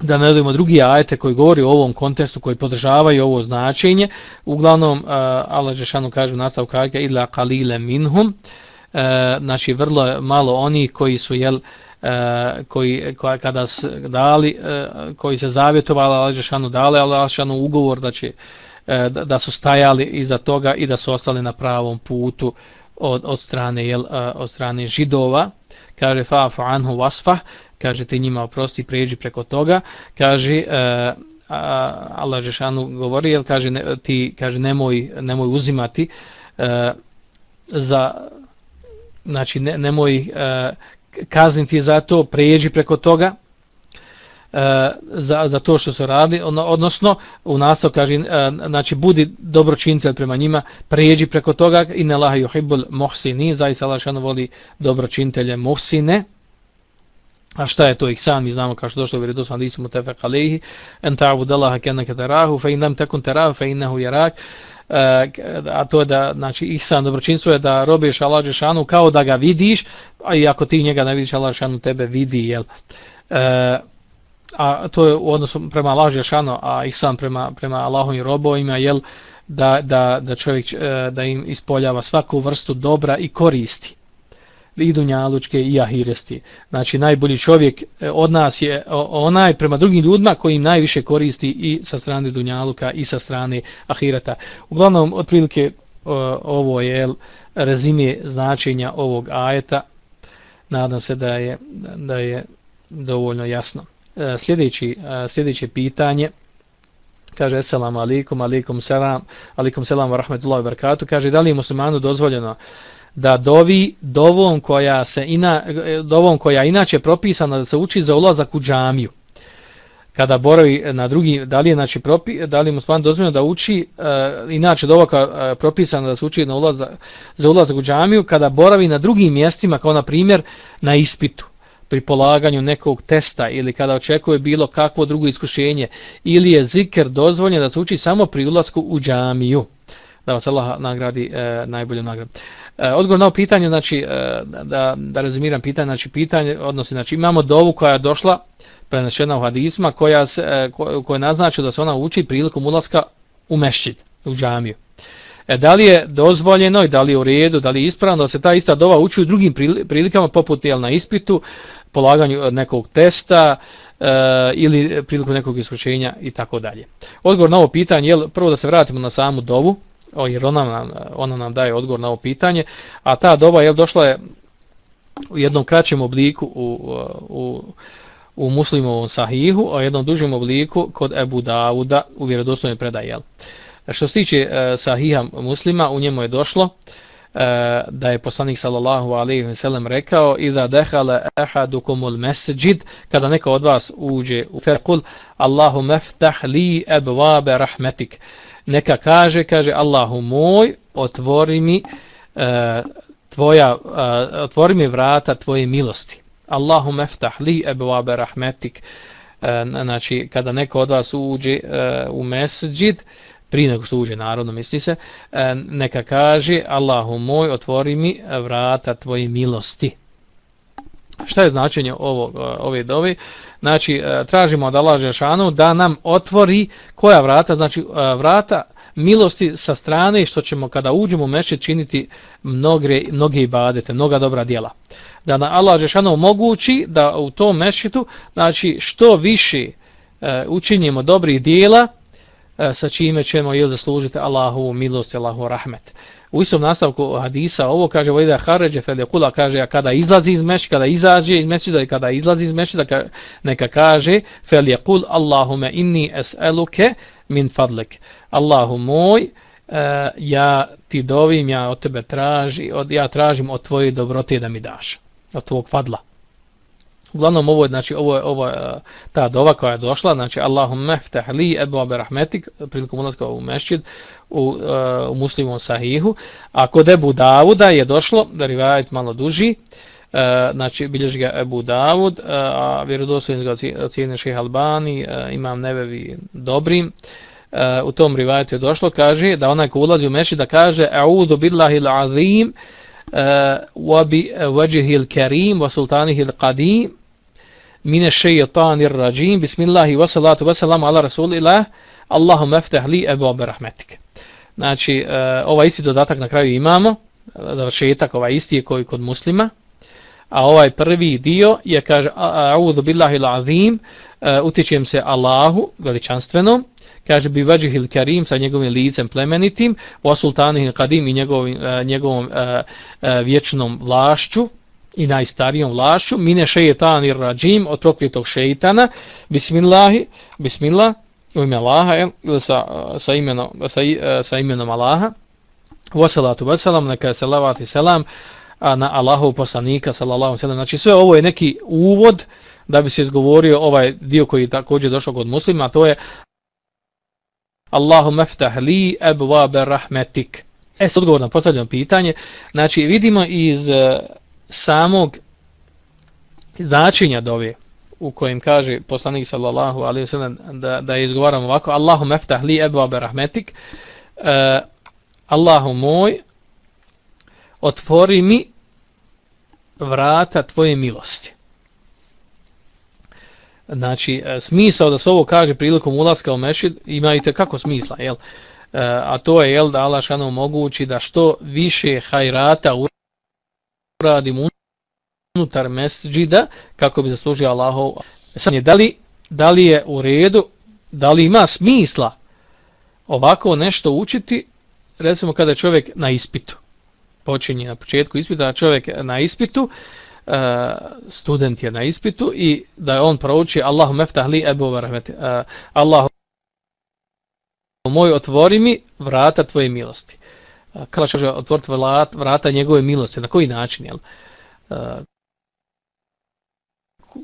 da ne odimo drugi ajete koji govori o ovom kontekstu, koji podržavaju ovo značenje. Uglavnom, uh, Allah Žešanu kaže u nastavku ajka, ila kalile minhum, uh, e, znači vrlo malo oni koji su jel e, koji koja, kada su dali e, koji se zavjetovali Alešanu dali Alešanu ugovor da će e, da, da su stajali iza toga i da su ostali na pravom putu od, od strane jel, e, od strane židova. Kaže fa fa anhu wasfa kaže ti njima oprosti pređi preko toga kaže e, Allah Žešanu govori jel, kaže ne, ti kaže nemoj nemoj uzimati e, za znači ne, nemoj e, uh, kazniti za to, pređi preko toga e, za, za to što se radi, ono, odnosno u nastavu kaže, e, znači budi dobročinitelj prema njima, pređi preko toga i ne laha yuhibbul muhsini, zaista Allah šano voli dobročinitelje muhsine, A šta je to ihsan? Mi znamo kao što došlo u vjerodostom hadisu mutafaq alayhi, an ta'budallaha Allaha ka'annaka tarahu, fa in lam takun tarahu fa innahu yarak. Eh, a to je da, znači, ihsan dobročinstvo je da robiš Allah Žešanu kao da ga vidiš, a i ako ti njega ne vidiš, Allah Žešanu tebe vidi, jel? E, a to je u odnosu prema Allah Žešanu, a ihsan prema, prema Allahovim i robovima, jel? Da, da, da čovjek, eh, da im ispoljava svaku vrstu dobra i koristi i dunjalučke i ahiresti. Znači najbolji čovjek e, od nas je onaj prema drugim ljudima koji im najviše koristi i sa strane dunjaluka i sa strane ahireta. Uglavnom, otprilike ovo je rezime značenja ovog ajeta. Nadam se da je, da je dovoljno jasno. E, sljedeći, e, sljedeće pitanje kaže assalamu alaikum, alaikum selam, alaikum selam wa rahmetullahi wa barakatuh, kaže da li je muslimanu dozvoljeno da dovi dovom koja se ina dovom koja inače propisana da se uči za ulazak u džamiju. kada boravi na drugi, da li je znači propi, da li musliman dozvoljeno da uči, e, inače da ovo kao eh, propisano da se uči na ulaz, za ulazak u džamiju, kada boravi na drugim mjestima, kao na primjer na ispitu, pri polaganju nekog testa ili kada očekuje bilo kakvo drugo iskušenje, ili je zikr dozvoljen da se uči samo pri ulazku u džamiju, da vas Allah nagradi e, najbolju nagradu. E, odgovor na ovo pitanje, znači, e, da, da rezumiram pitanje, znači pitanje, odnosi, znači imamo dovu koja je došla, prenešena u hadisma koja se e, ko, koja naznači da se ona uči prilikom ulaska u mešćid, u džamiju. E, da li je dozvoljeno i da li je u redu, da li je ispravno da se ta ista dova uči u drugim prilikama poput jel, na ispitu, polaganju nekog testa e, ili prilikom nekog iskušenja i tako dalje. Odgovor na ovo pitanje, je prvo da se vratimo na samu dovu, jer ona nam, ona nam daje odgovor na ovo pitanje, a ta doba je došla je u jednom kraćem obliku u, u, u muslimovom sahihu, a u jednom dužem obliku kod Ebu Dauda u vjerodostojnoj predaji. Što se tiče e, sahiha muslima, u njemu je došlo e, da je poslanik sallallahu alejhi ve sellem rekao iza dakhala ahadukumul masjid kada neko od vas uđe u fekul Allahu maftah li abwab rahmetik neka kaže kaže Allahu moj otvori mi e, tvoja e, otvori mi vrata tvoje milosti Allahum eftah li ebwabe rahmetik. E, znači, kada neko od vas uđe e, u mesđid, prije nego što uđe narodno, misli se, e, neka kaže, Allahu moj, otvori mi vrata tvoje milosti. Šta je značenje ovog, e, ove dove? Znači, e, tražimo od Allah Žešanu da nam otvori koja vrata? Znači, e, vrata milosti sa strane što ćemo kada uđemo u mešćid činiti mnoge, mnoge ibadete, mnoga dobra djela da na Allah Žešanu omogući da u tom mešitu znači što više e, učinimo dobrih dijela E, sa čime ćemo jel zaslužiti Allahu milost, Allahu rahmet. U istom nastavku hadisa ovo kaže vojda Haređe Felekula kaže a kada izlazi iz mešita, kada izađe iz mešita i kada izlazi iz mešita ka, neka kaže Felekul Allahume inni es'eluke min fadlik. Allahu moj Uh, ja ti dovim, ja od tebe traži, od, ja tražim od tvoje dobrote da mi daš od tvog fadla. Uglavnom ovo je, znači, ovo je, ovo je eh, ta dova koja je došla, znači Allahumma iftah li abwab rahmetik, prilikom ulaska u mešdžid u, uh, u muslimom sahihu, a kod Ebu Davuda je došlo, da rivayet malo duži, uh, znači bilježi ga Ebu Davud, uh, a vjerodostojni ga ocjenjuje Šejh Albani, uh, imam nevevi dobrim, uh, u tom rivajetu je došlo, kaže da onaj ko ulazi u mešhid da kaže, a'udhu billahi l'azim, وبوجهه الكريم وسلطانه القديم من الشيطان الرجيم بسم الله والصلاة والسلام على رسول الله اللهم افتح لي أبواب رحمتك Znači, uh, ovaj isti dodatak na kraju imamo, završetak ovaj isti je koji kod muslima, a ovaj prvi dio je, kaže, a'udhu billahi l'azim, uh, utječujem se Allahu, veličanstvenom, kaže bi vajhil karim sa njegovim licem plemenitim wa sultanih kadim i njegovim e, njegovom e, e, vječnom vlašću i najstarijom vlašću mine šejtanir rajim od prokletog šejtana bismillah bismillah u ime Allaha sa, sa, imenom, sa, sa imenom Allaha wa salatu wa salam neka salavat i selam na Allahov poslanika sallallahu alejhi ve sellem. Znači sve ovo je neki uvod da bi se izgovorio ovaj dio koji također došao kod muslima to je Allahu meftah li ebvabe rahmetik. E, s odgovor na postavljeno pitanje. Znači, vidimo iz e, samog značenja dove u kojem kaže poslanik sallallahu alaihi wa sallam da, da je izgovaram ovako Allahu meftah li ebvabe rahmetik e, Allahu moj otvori mi vrata tvoje milosti. Znači, e, smisao da se ovo kaže prilikom ulaska u mešid ima i kako smisla, jel? E, a to je, jel, da Allah šano mogući da što više hajrata uradim unutar mesđida kako bi zaslužio Allahov. Sad je, da li, da li je u redu, da li ima smisla ovako nešto učiti, recimo kada je čovjek na ispitu, počinje na početku ispita, čovjek na ispitu, uh, Eh, student je na ispitu i da on prouči Allahu meftah li ebu rahmeti. Uh, eh, Allahu moj otvori mi vrata tvoje milosti. Uh, kada će otvoriti vrata njegove milosti, na koji način? Jel? Uh,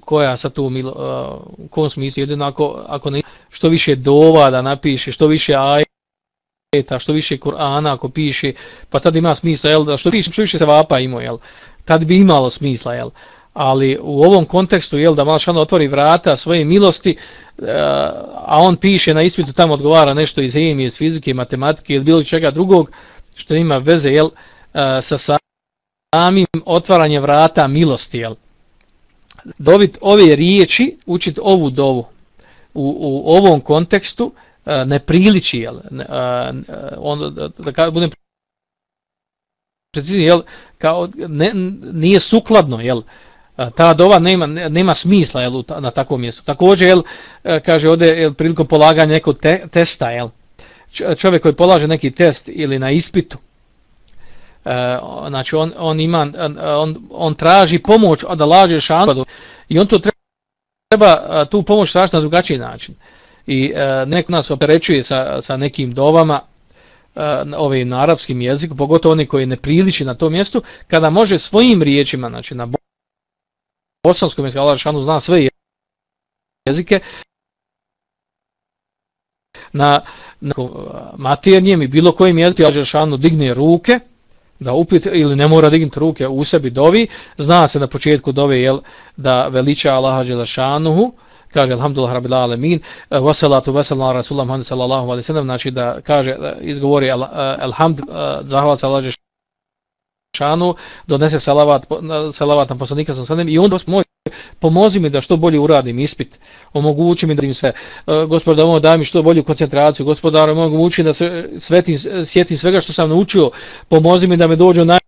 koja sa tu milo, uh, u kom smislu, jedino ako, ako ne, što više dova da napiše, što više ajeta, što više Kur'ana ako piše, pa tad ima smisla, jel, da što više, što više se vapa ima, jel, tad bi imalo smisla, jel, ali u ovom kontekstu, jel, da Malšano otvori vrata svoje milosti, e, a on piše na ispitu, tamo odgovara nešto iz hemije, iz fizike, matematike ili bilo čega drugog, što ima veze, jel, e, sa samim otvaranjem vrata milosti, jel, dovit ove riječi, učit ovu dovu. U, u ovom kontekstu e, ne priliči, jel? On, da, da, da budem precizni, jel? Kao, ne, nije sukladno, jel? Ta dova nema, nema smisla jel, na takvom mjestu. Također, jel, e, kaže ovdje, jel, prilikom polaganja nekog te, testa, jel, čovjek koji polaže neki test ili na ispitu, e, znači on, on ima on, on traži pomoć od laže šanu i on to treba treba e, tu pomoć tražiti na drugačiji način i uh, neko nas operećuje sa, sa nekim dovama Eh, ovaj na arapskim jeziku pogotovo oni koji ne priliči na tom mjestu kada može svojim riječima znači na bosanskom jeziku Allah Žešanu zna sve jezike na, na eh, maternjem i bilo kojim jeziku, Allah Žešanu digne ruke da upit ili ne mora dignuti ruke u sebi dovi, zna se na početku dove jel, da veliča Allaha Đelešanuhu, kaže alhamdulillah rabbil alamin. E, wa salatu wa salam rasulullah muhammad sallallahu alejhi ve sellem znači da kaže e, izgovori e, alhamd zahvala se Allahu šanu donese salavat salavat na poslanika sallallahu alejhi i onda moj pomozi mi da što bolje uradim ispit, omogući mi da im sve, e, gospodar, daj mi što bolju koncentraciju, gospodar, omogući da se svetim, sjetim svega što sam naučio, pomozi mi da me dođe naj...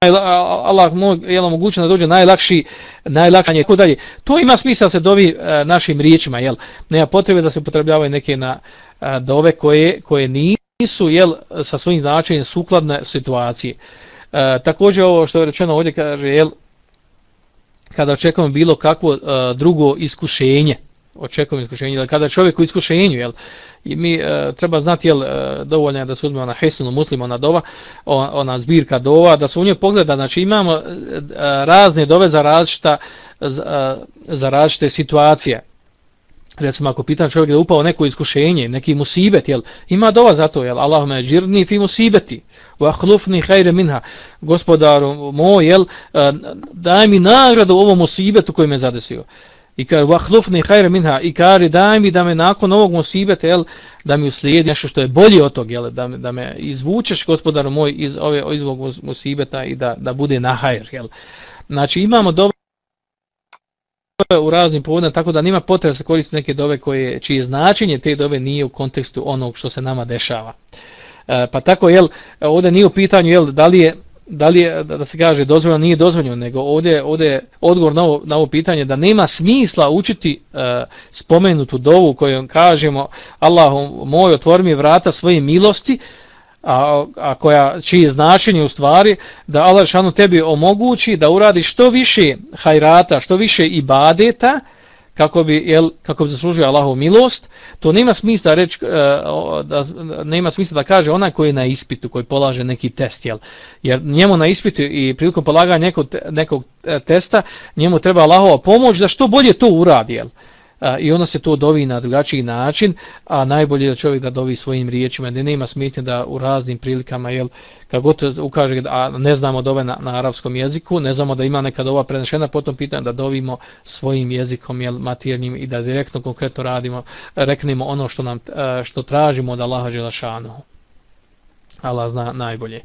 Allah moj, je omogućen da dođe najlakši, najlakšanje, tako dalje. To ima smisla se dovi e, našim riječima, jel? Nema potrebe da se potrebljavaju neke na e, dove koje, koje nisu, jel, sa svojim značenjem sukladne situacije. E, također ovo što je rečeno ovdje kaže, jel, kada očekujemo bilo kakvo e, drugo iskušenje, očekujemo iskušenje, ili kada čovjek u iskušenju, jel, i mi e, treba znati, jel, uh, dovoljno je da se uzme ona hesunu muslima, ona dova, ona zbirka dova, da se u njoj pogleda, znači imamo e, e, razne dove za različita, za, za različite situacije. Recimo, ako pitan čovjek da upao neko iskušenje, neki musibet, jel, ima dova za to, jel, Allahume džirni fi musibeti, wa akhlufni hajre minha gospodaru moj jel daj mi nagradu ovom musibetu koji me zadesio i kaže vahlufni akhlufni minha i kaže daj mi da me nakon ovog musibeta jel da mi uslijedi nešto što je bolje od tog jel da da me izvučeš gospodaru moj iz ove iz ovog musibeta i da da bude na hajr jel znači imamo dobro u raznim povodima, tako da nima potrebe se koristiti neke dove koje, čije značenje te dove nije u kontekstu onog što se nama dešava. E, pa tako jel ovdje nije u pitanju jel da li je da li je da se kaže dozvoljeno nije dozvoljeno nego ovdje ovdje odgovor na ovo, na ovo pitanje da nema smisla učiti e, spomenutu dovu kojom kažemo Allahu moj otvori mi vrata svoje milosti a, a koja čije značenje u stvari da Allah šanu tebi omogući da uradi što više hajrata što više ibadeta kako bi jel kako bi zaslužio Allahov milost to nema smisla reći uh, da nema smisla da kaže onaj koji je na ispitu koji polaže neki test jel. Jer njemu na ispitu i prilikom polaganja nekog nekog eh, testa njemu treba Allahova pomoć da što bolje to uradi jel. uh, a, i onda se to dovi na drugačiji način, a najbolje je čovjek da dovi svojim riječima, da nema smetnje da u raznim prilikama, jel, kad god ukaže, a ne znamo dove na, na arapskom jeziku, ne znamo da ima neka dova prenešena, potom pitanje da dovimo svojim jezikom, jel, maternim i da direktno konkretno radimo, reknemo ono što nam, što tražimo od Allaha Želašanu. Allah zna najbolje.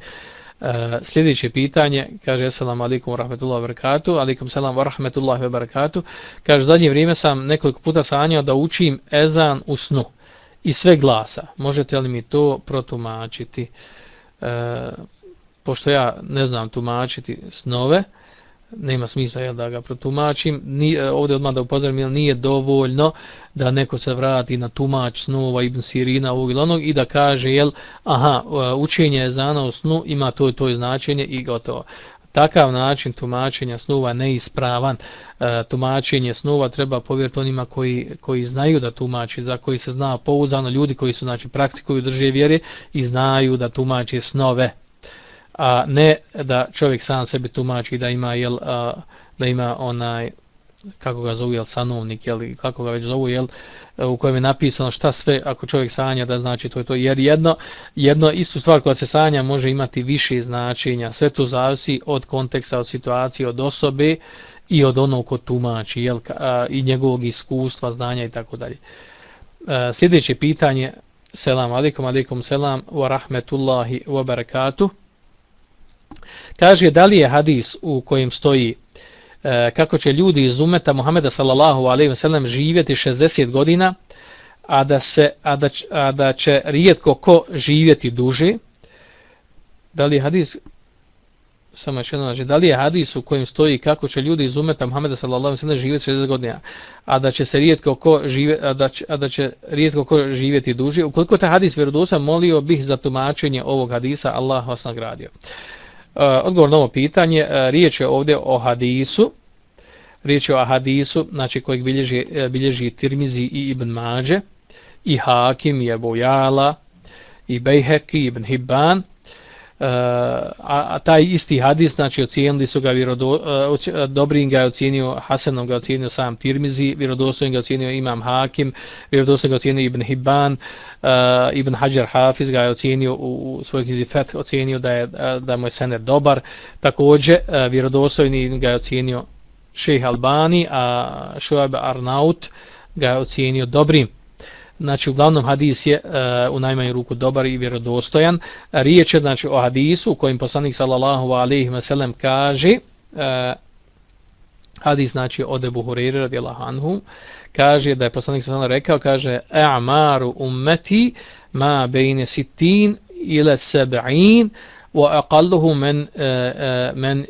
E, sljedeće pitanje, kaže Assalamu alaikum wa rahmetullahi wa barakatuh, alaikum salam wa rahmetullahi wa barakatuh, kaže, zadnje vrijeme sam nekoliko puta sanjao da učim ezan u snu i sve glasa. Možete li mi to protumačiti? E, pošto ja ne znam tumačiti snove, nema smisla jel, da ga protumačim. Ni, e, ovdje odmah da upozorim, jer nije dovoljno da neko se vrati na tumač snova Ibn Sirina ovog ili onog i da kaže, jel, aha, e, učenje je zana u snu, ima to i to značenje i gotovo. Takav način tumačenja snova neispravan. E, tumačenje snova treba povjeriti onima koji, koji znaju da tumači, za koji se zna pouzano, ljudi koji su znači, praktikuju drže vjere i znaju da tumači snove a ne da čovjek sam sebi tumači da ima jel a, da ima onaj kako ga zovu jel sanovnik jel kako ga već zovu jel u kojem je napisano šta sve ako čovjek sanja da znači to je to. Jer jedno jedno istu stvar koja se sanja može imati više značenja. Sve to zavisi od konteksta od situacije od osobe i od onog ko tumači jel a, i njegovog iskustva znanja i tako dalje. Sljedeće pitanje selam alejkum alejkum selam wa rahmetullahi wa barakatuh. Kaže, da li je hadis u kojem stoji e, kako će ljudi iz umeta Muhameda sallallahu alejhi ve sellem živjeti 60 godina, a da, se, a, da, a da će rijetko ko živjeti duže, da li je hadis samo još jedno znači, da li je hadis u kojem stoji kako će ljudi iz umeta Muhameda sallallahu alejhi ve sellem živjeti 60 godina, a da će se rijetko ko žive, a da će, a da će rijetko ko živjeti duže, ukoliko taj hadis vjerodostojan, molio bih za tumačenje ovog hadisa, Allah vas nagradio. E, odgovor na ovo pitanje, e, riječ je ovdje o hadisu, riječ je o hadisu, znači kojeg bilježi, e, bilježi Tirmizi i Ibn Mađe, i Hakim, i Ebu Jala, i Bejheki, i Ibn Hibban, Eh, a, a taj isti hadis znači ocijenili su ga vjerodo, uh, dobrim ga je ocijenio Hasanom ga ocijenio sam Tirmizi vjerodostojnim ga ocijenio Imam Hakim vjerodostojnim ga ocijenio Ibn Hibban uh, Ibn Hajar Hafiz ga je ocijenio u, u svojoj knjizi Feth ocijenio da je da mu je sener dobar. Također uh, vjerodostojni ga je ocijenio Šejh Albani a Šuab Arnaut ga je ocijenio dobrim znači uglavnom hadis je uh, u najmanju ruku dobar i vjerodostojan. Riječ je znači o hadisu u kojem poslanik sallallahu alejhi ve sellem kaže e, hadis znači od Abu Hurajre radijallahu anhu kaže da je poslanik sallallahu rekao kaže a'maru ummati ma bayna 60 ila 70 wa aqalluhu men, e, e men man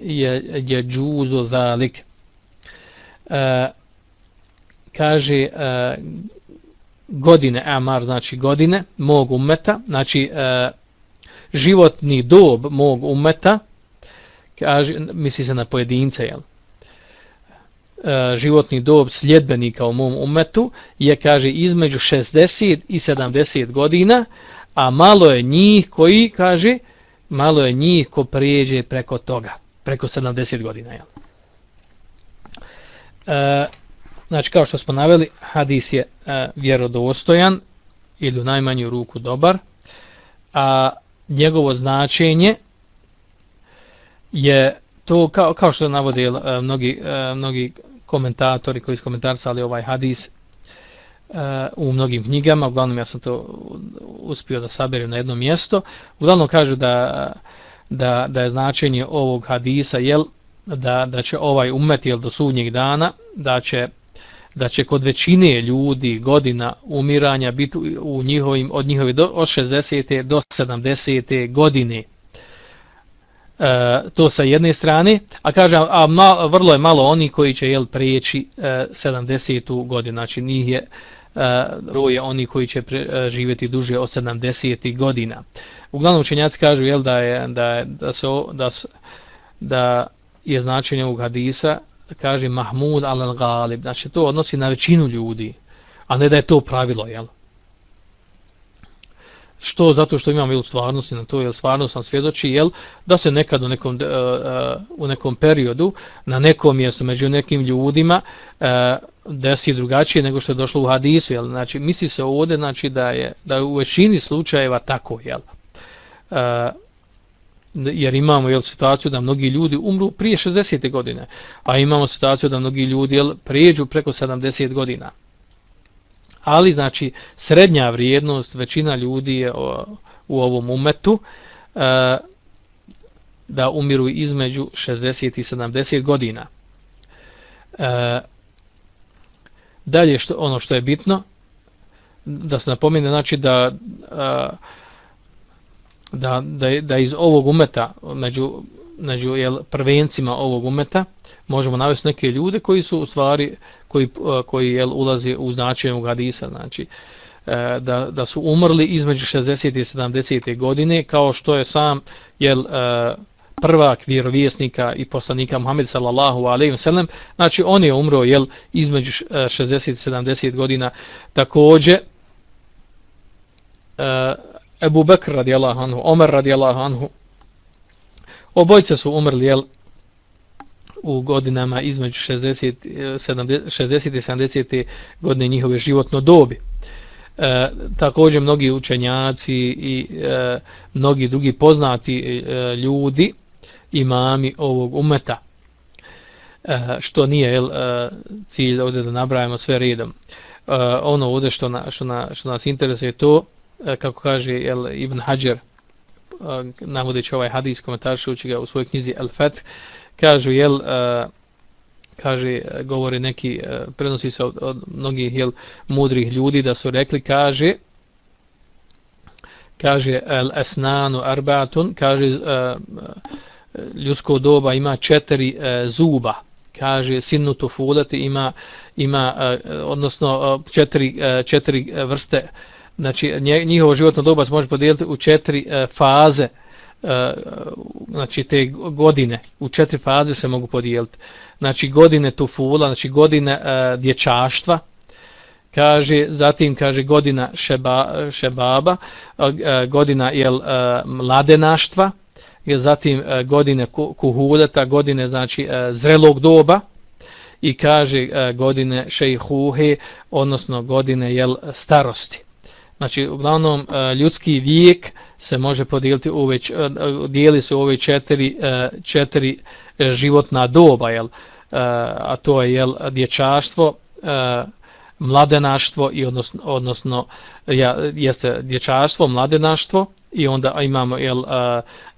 yajuzu zalik e, kaže e, godine amar znači godine mog ummeta znači e, životni dob mog ummeta kaže misli se na pojedince jel? E, životni dob sljedbenika u mom ummetu je kaže između 60 i 70 godina a malo je njih koji kaže malo je njih ko prijeđe preko toga preko 70 godina jel? E, Znači, kao što smo naveli, hadis je e, vjerodostojan ili u najmanju ruku dobar, a njegovo značenje je to, kao, kao što navode e, mnogi, e, mnogi komentatori koji su komentarsali ovaj hadis e, u mnogim knjigama, uglavnom ja sam to uspio da saberim na jedno mjesto, uglavnom kažu da, da, da je značenje ovog hadisa jel, da, da će ovaj umet jel, do sudnjeg dana, da će da će kod većine ljudi godina umiranja biti u njihovim od njihove do, od 60. do 70. godine. E, to sa jedne strane, a kažem, a ma, vrlo je malo oni koji će jel prijeći e, 70. godinu, znači njih je e, roje oni koji će pre, e, živjeti duže od 70. godina. Uglavnom učenjaci kažu jel da je da je, da se da, da je značenje ovog hadisa kaže Mahmud al-Galib, znači to odnosi na većinu ljudi, a ne da je to pravilo, jel? Što? Zato što imam jel, stvarnosti na to, jel, stvarno sam svjedoči, jel, da se nekad u nekom, uh, uh, u nekom periodu, na nekom mjestu, među nekim ljudima, uh, desi drugačije nego što je došlo u hadisu, jel? Znači, misli se ovdje, znači, da je, da je u većini slučajeva tako, jel? Uh, jer imamo jel, situaciju da mnogi ljudi umru prije 60. godine, a imamo situaciju da mnogi ljudi jel, prijeđu preko 70 godina. Ali, znači, srednja vrijednost većina ljudi je o, u ovom umetu e, da umiru između 60 i 70 godina. E, dalje, što, ono što je bitno, da se napomene, znači da e, da, da, da iz ovog umeta, među, među jel, prvencima ovog umeta, možemo navesti neke ljude koji su u stvari, koji, eh, koji jel, ulazi u značenje Gadisa, hadisa, znači, eh, da, da su umrli između 60. i 70. godine, kao što je sam jel, eh, prvak vjerovjesnika i poslanika Muhammed sallallahu alejhi ve sellem znači on je umro jel između 60 i 70 godina takođe Ebu Bekr radijallahu anhu, Omer radijallahu anhu, Obojca su umrli, jel, u godinama između 60, 70, 60 i 70 godine njihove životno dobi. E, također mnogi učenjaci i e, mnogi drugi poznati e, ljudi imami ovog umeta. E, što nije jel, e, cilj ovdje da nabrajamo sve redom. E, ono ovdje što, na, što, na, što nas interesuje to E, kako kaže jel, Ibn Hajar e, navodeći ovaj hadis komentaršujući ga u svojoj knjizi El Feth kažu jel e, kaže govori neki prenosi se od, od mnogih jel mudrih ljudi da su rekli kaže kaže el esnanu arbatun kaže ljudsko doba ima četiri zuba. Kaže sinnu tufulati ima ima odnosno četiri četiri vrste znači njihovo životno doba se može podijeliti u četiri e, faze E, znači te godine. U četiri faze se mogu podijeliti. Znači godine tufula znači godine uh, dječaštva. Kaže zatim kaže godina šeba, šebaba e, godina jel mladenaštva je zatim godine kuhuleta godine znači zrelog doba. I kaže godine šejhuhe odnosno godine jel starosti znači uglavnom e, ljudski vijek se može podijeliti u već, e, dijeli se u ove četiri, e, četiri životna doba, jel? a to je jel, dječaštvo, mladenaštvo i odnosno, odnosno ja, jeste dječaštvo, mladenaštvo i onda imamo jel,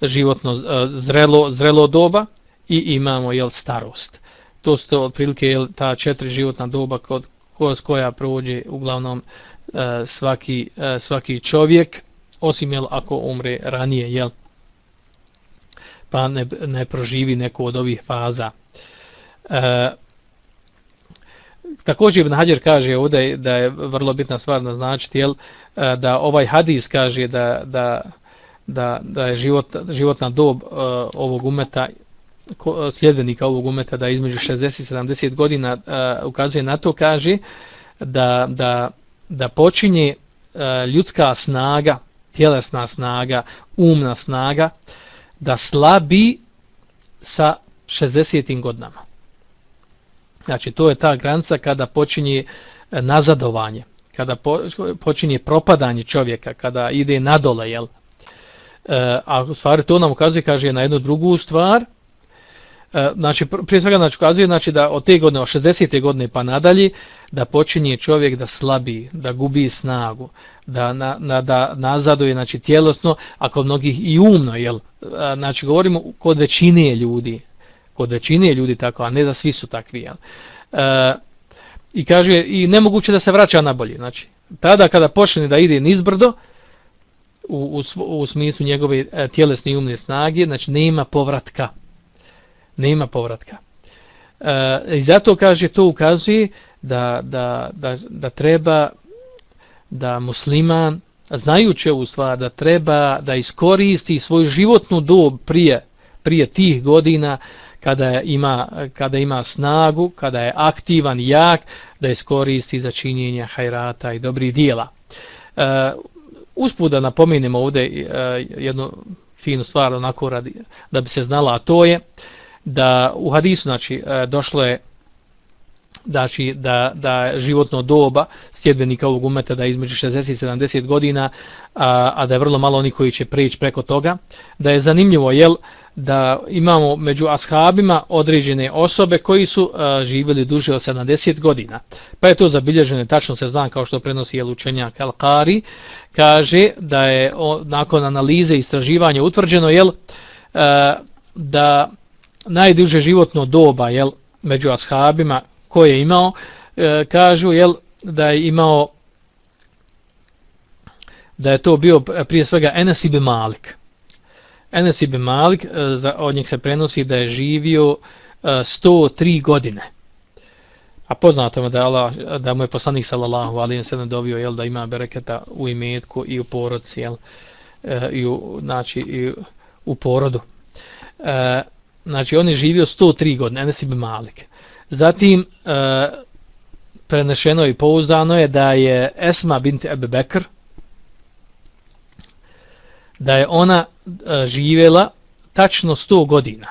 životno zrelo, zrelo doba i imamo jel, starost. To su to otprilike jel, ta četiri životna doba kod, koja prođe uglavnom E, svaki, e, svaki čovjek osim jel ako umre ranije jel pa ne, ne proživi neku od ovih faza. E, također Ibn Hajar kaže ovdje da je vrlo bitna stvar naznačiti jel e, da ovaj hadis kaže da, da, da, da je život, životna dob uh, ovog umeta sljedbenika ovog umeta da između 60 i 70 godina uh, ukazuje na to kaže da, da, da počinje e, ljudska snaga tjelesna snaga, umna snaga, da slabi sa 60. godinama. Znači, to je ta granica kada počinje e, nazadovanje, kada počinje propadanje čovjeka, kada ide nadole, jel? E, a u stvari to nam ukazuje, kaže, na jednu drugu stvar, E, znači prije svega znači ukazuje znači da od te godine od 60. godine pa nadalje da počinje čovjek da slabi, da gubi snagu, da na, na da nazaduje znači tjelesno, a kod mnogih i umno, jel? E, znači govorimo kod većine ljudi, kod većine ljudi tako, a ne da svi su takvi, jel? E, I kaže i nemoguće da se vraća na bolje, znači tada kada počne da ide nizbrdo u, u, u smislu njegove e, tjelesne i umne snage, znači nema povratka nema povratka. E, I zato kaže to ukazuje da, da, da, da treba da musliman znajući ovu stvar da treba da iskoristi svoju životnu dob prije, prije tih godina kada ima, kada ima snagu, kada je aktivan jak, da iskoristi za činjenje hajrata i dobrih dijela. E, uspud da napomenemo ovdje e, jednu finu stvar onako radi, da bi se znala, a to je da u hadisu znači e, došlo je znači da da životno doba sjedbenika ovog umeta da je između 60 i 70 godina a, a da je vrlo malo oni koji će preći preko toga da je zanimljivo jel da imamo među ashabima određene osobe koji su a, živjeli duže od 70 godina. Pa je to zabilježeno tačno se zna kao što prenosi jel učenja Kalkari kaže da je o, nakon analize i istraživanja utvrđeno jel a, da najduže životno doba jel, među ashabima koje je imao, e, kažu jel, da je imao da je to bio prije svega Enes ibn Malik. Enes ibn Malik, e, za, od njeg se prenosi da je živio e, 103 godine. A poznato je da, Allah, da mu je poslanik sallallahu alaihi wa sallam dovio jel, da ima bereketa u imetku i u porodci, jel, e, i, u, znači, i u porodu. E, znači on je živio 103 godine, Enes ibn Malik. Zatim e, prenešeno i pouzdano je da je Esma bint Ebe Bekr, da je ona e, živjela tačno 100 godina.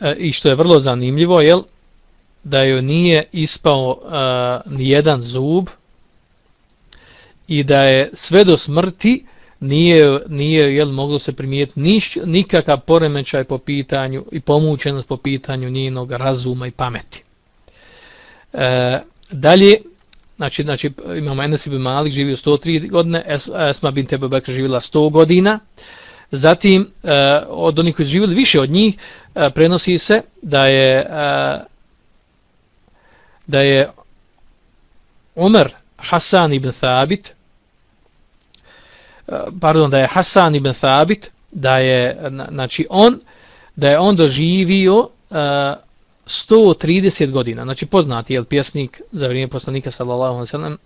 E, I što je vrlo zanimljivo, jel, da joj nije ispao e, ni jedan zub i da je sve do smrti nije, nije jel, moglo se primijeti niš, nikakav poremećaj po pitanju i pomućenost po pitanju njenog razuma i pameti. E, dalje, znači, znači imamo Enes ibn Malik živio 103 godine, Esma bin Tebe Bekra živila 100 godina, zatim e, od onih koji živjeli više od njih, e, prenosi se da je e, da je Omer Hasan ibn Thabit, pardon, da je Hasan ibn Thabit, da je, znači on, da je on doživio uh, 130 godina, znači poznati je pjesnik za vrijeme poslanika sallallahu alejhi ve sellem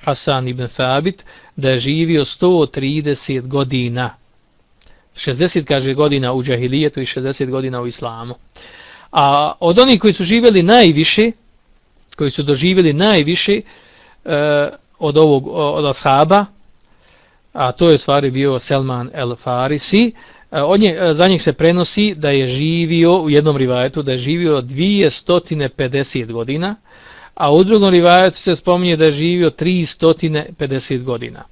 Hasan ibn Thabit, da je živio 130 godina. 60 kaže godina u džahilijetu i 60 godina u islamu. A od onih koji su živjeli najviše, koji su doživjeli najviše uh, od ovog od ashaba, a to je stvari bio Selman el Farisi. E, Od nje, e, za njih se prenosi da je živio u jednom rivajetu, da je živio 250 godina, a u drugom rivajetu se spominje da je živio 350 godina.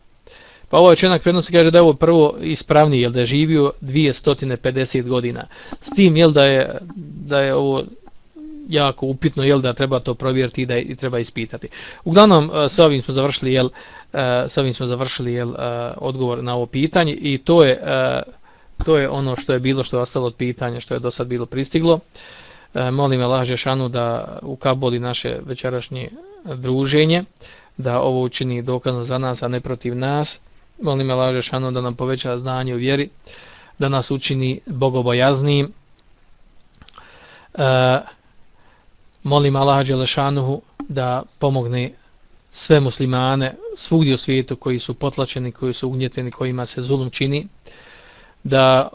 Pa ovaj čenak prenosi kaže da je ovo prvo ispravniji, jel da je živio 250 godina. S tim jel da je, da je ovo jako upitno jel da treba to provjeriti i da i treba ispitati. Uglavnom e, sa ovim smo završili jel e, sa ovim smo završili jel e, odgovor na ovo pitanje i to je to je ono što je bilo što je ostalo od pitanja što je do sad bilo pristiglo. Molim Allah Žešanu da ukaboli naše večerašnje druženje, da ovo učini dokazno za nas, a ne protiv nas. Molim Allah Žešanu da nam poveća znanje u vjeri, da nas učini bogobojaznim. Uh, molim Allaha Đelešanuhu da pomogne sve muslimane svugdje u svijetu koji su potlačeni, koji su ugnjeteni, kojima se zulum čini, da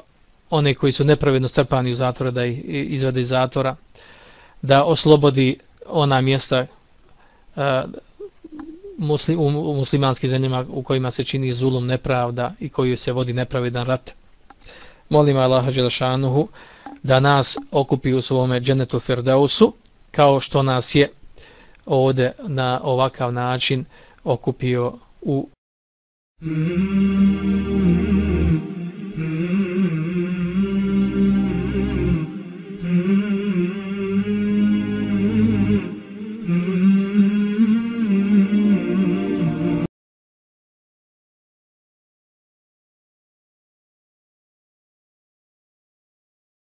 one koji su nepravedno strpani u zatvora, da ih izvede iz zatvora, da oslobodi ona mjesta e, uh, muslim, u, u muslimanskim zemljama u kojima se čini zulum nepravda i koji se vodi nepravedan rat. Molim Allaha Đelešanuhu da nas okupi u svome dženetu Firdausu, kao što nas je ovde na ovakav način okupio u... Mm -hmm. Mm -hmm.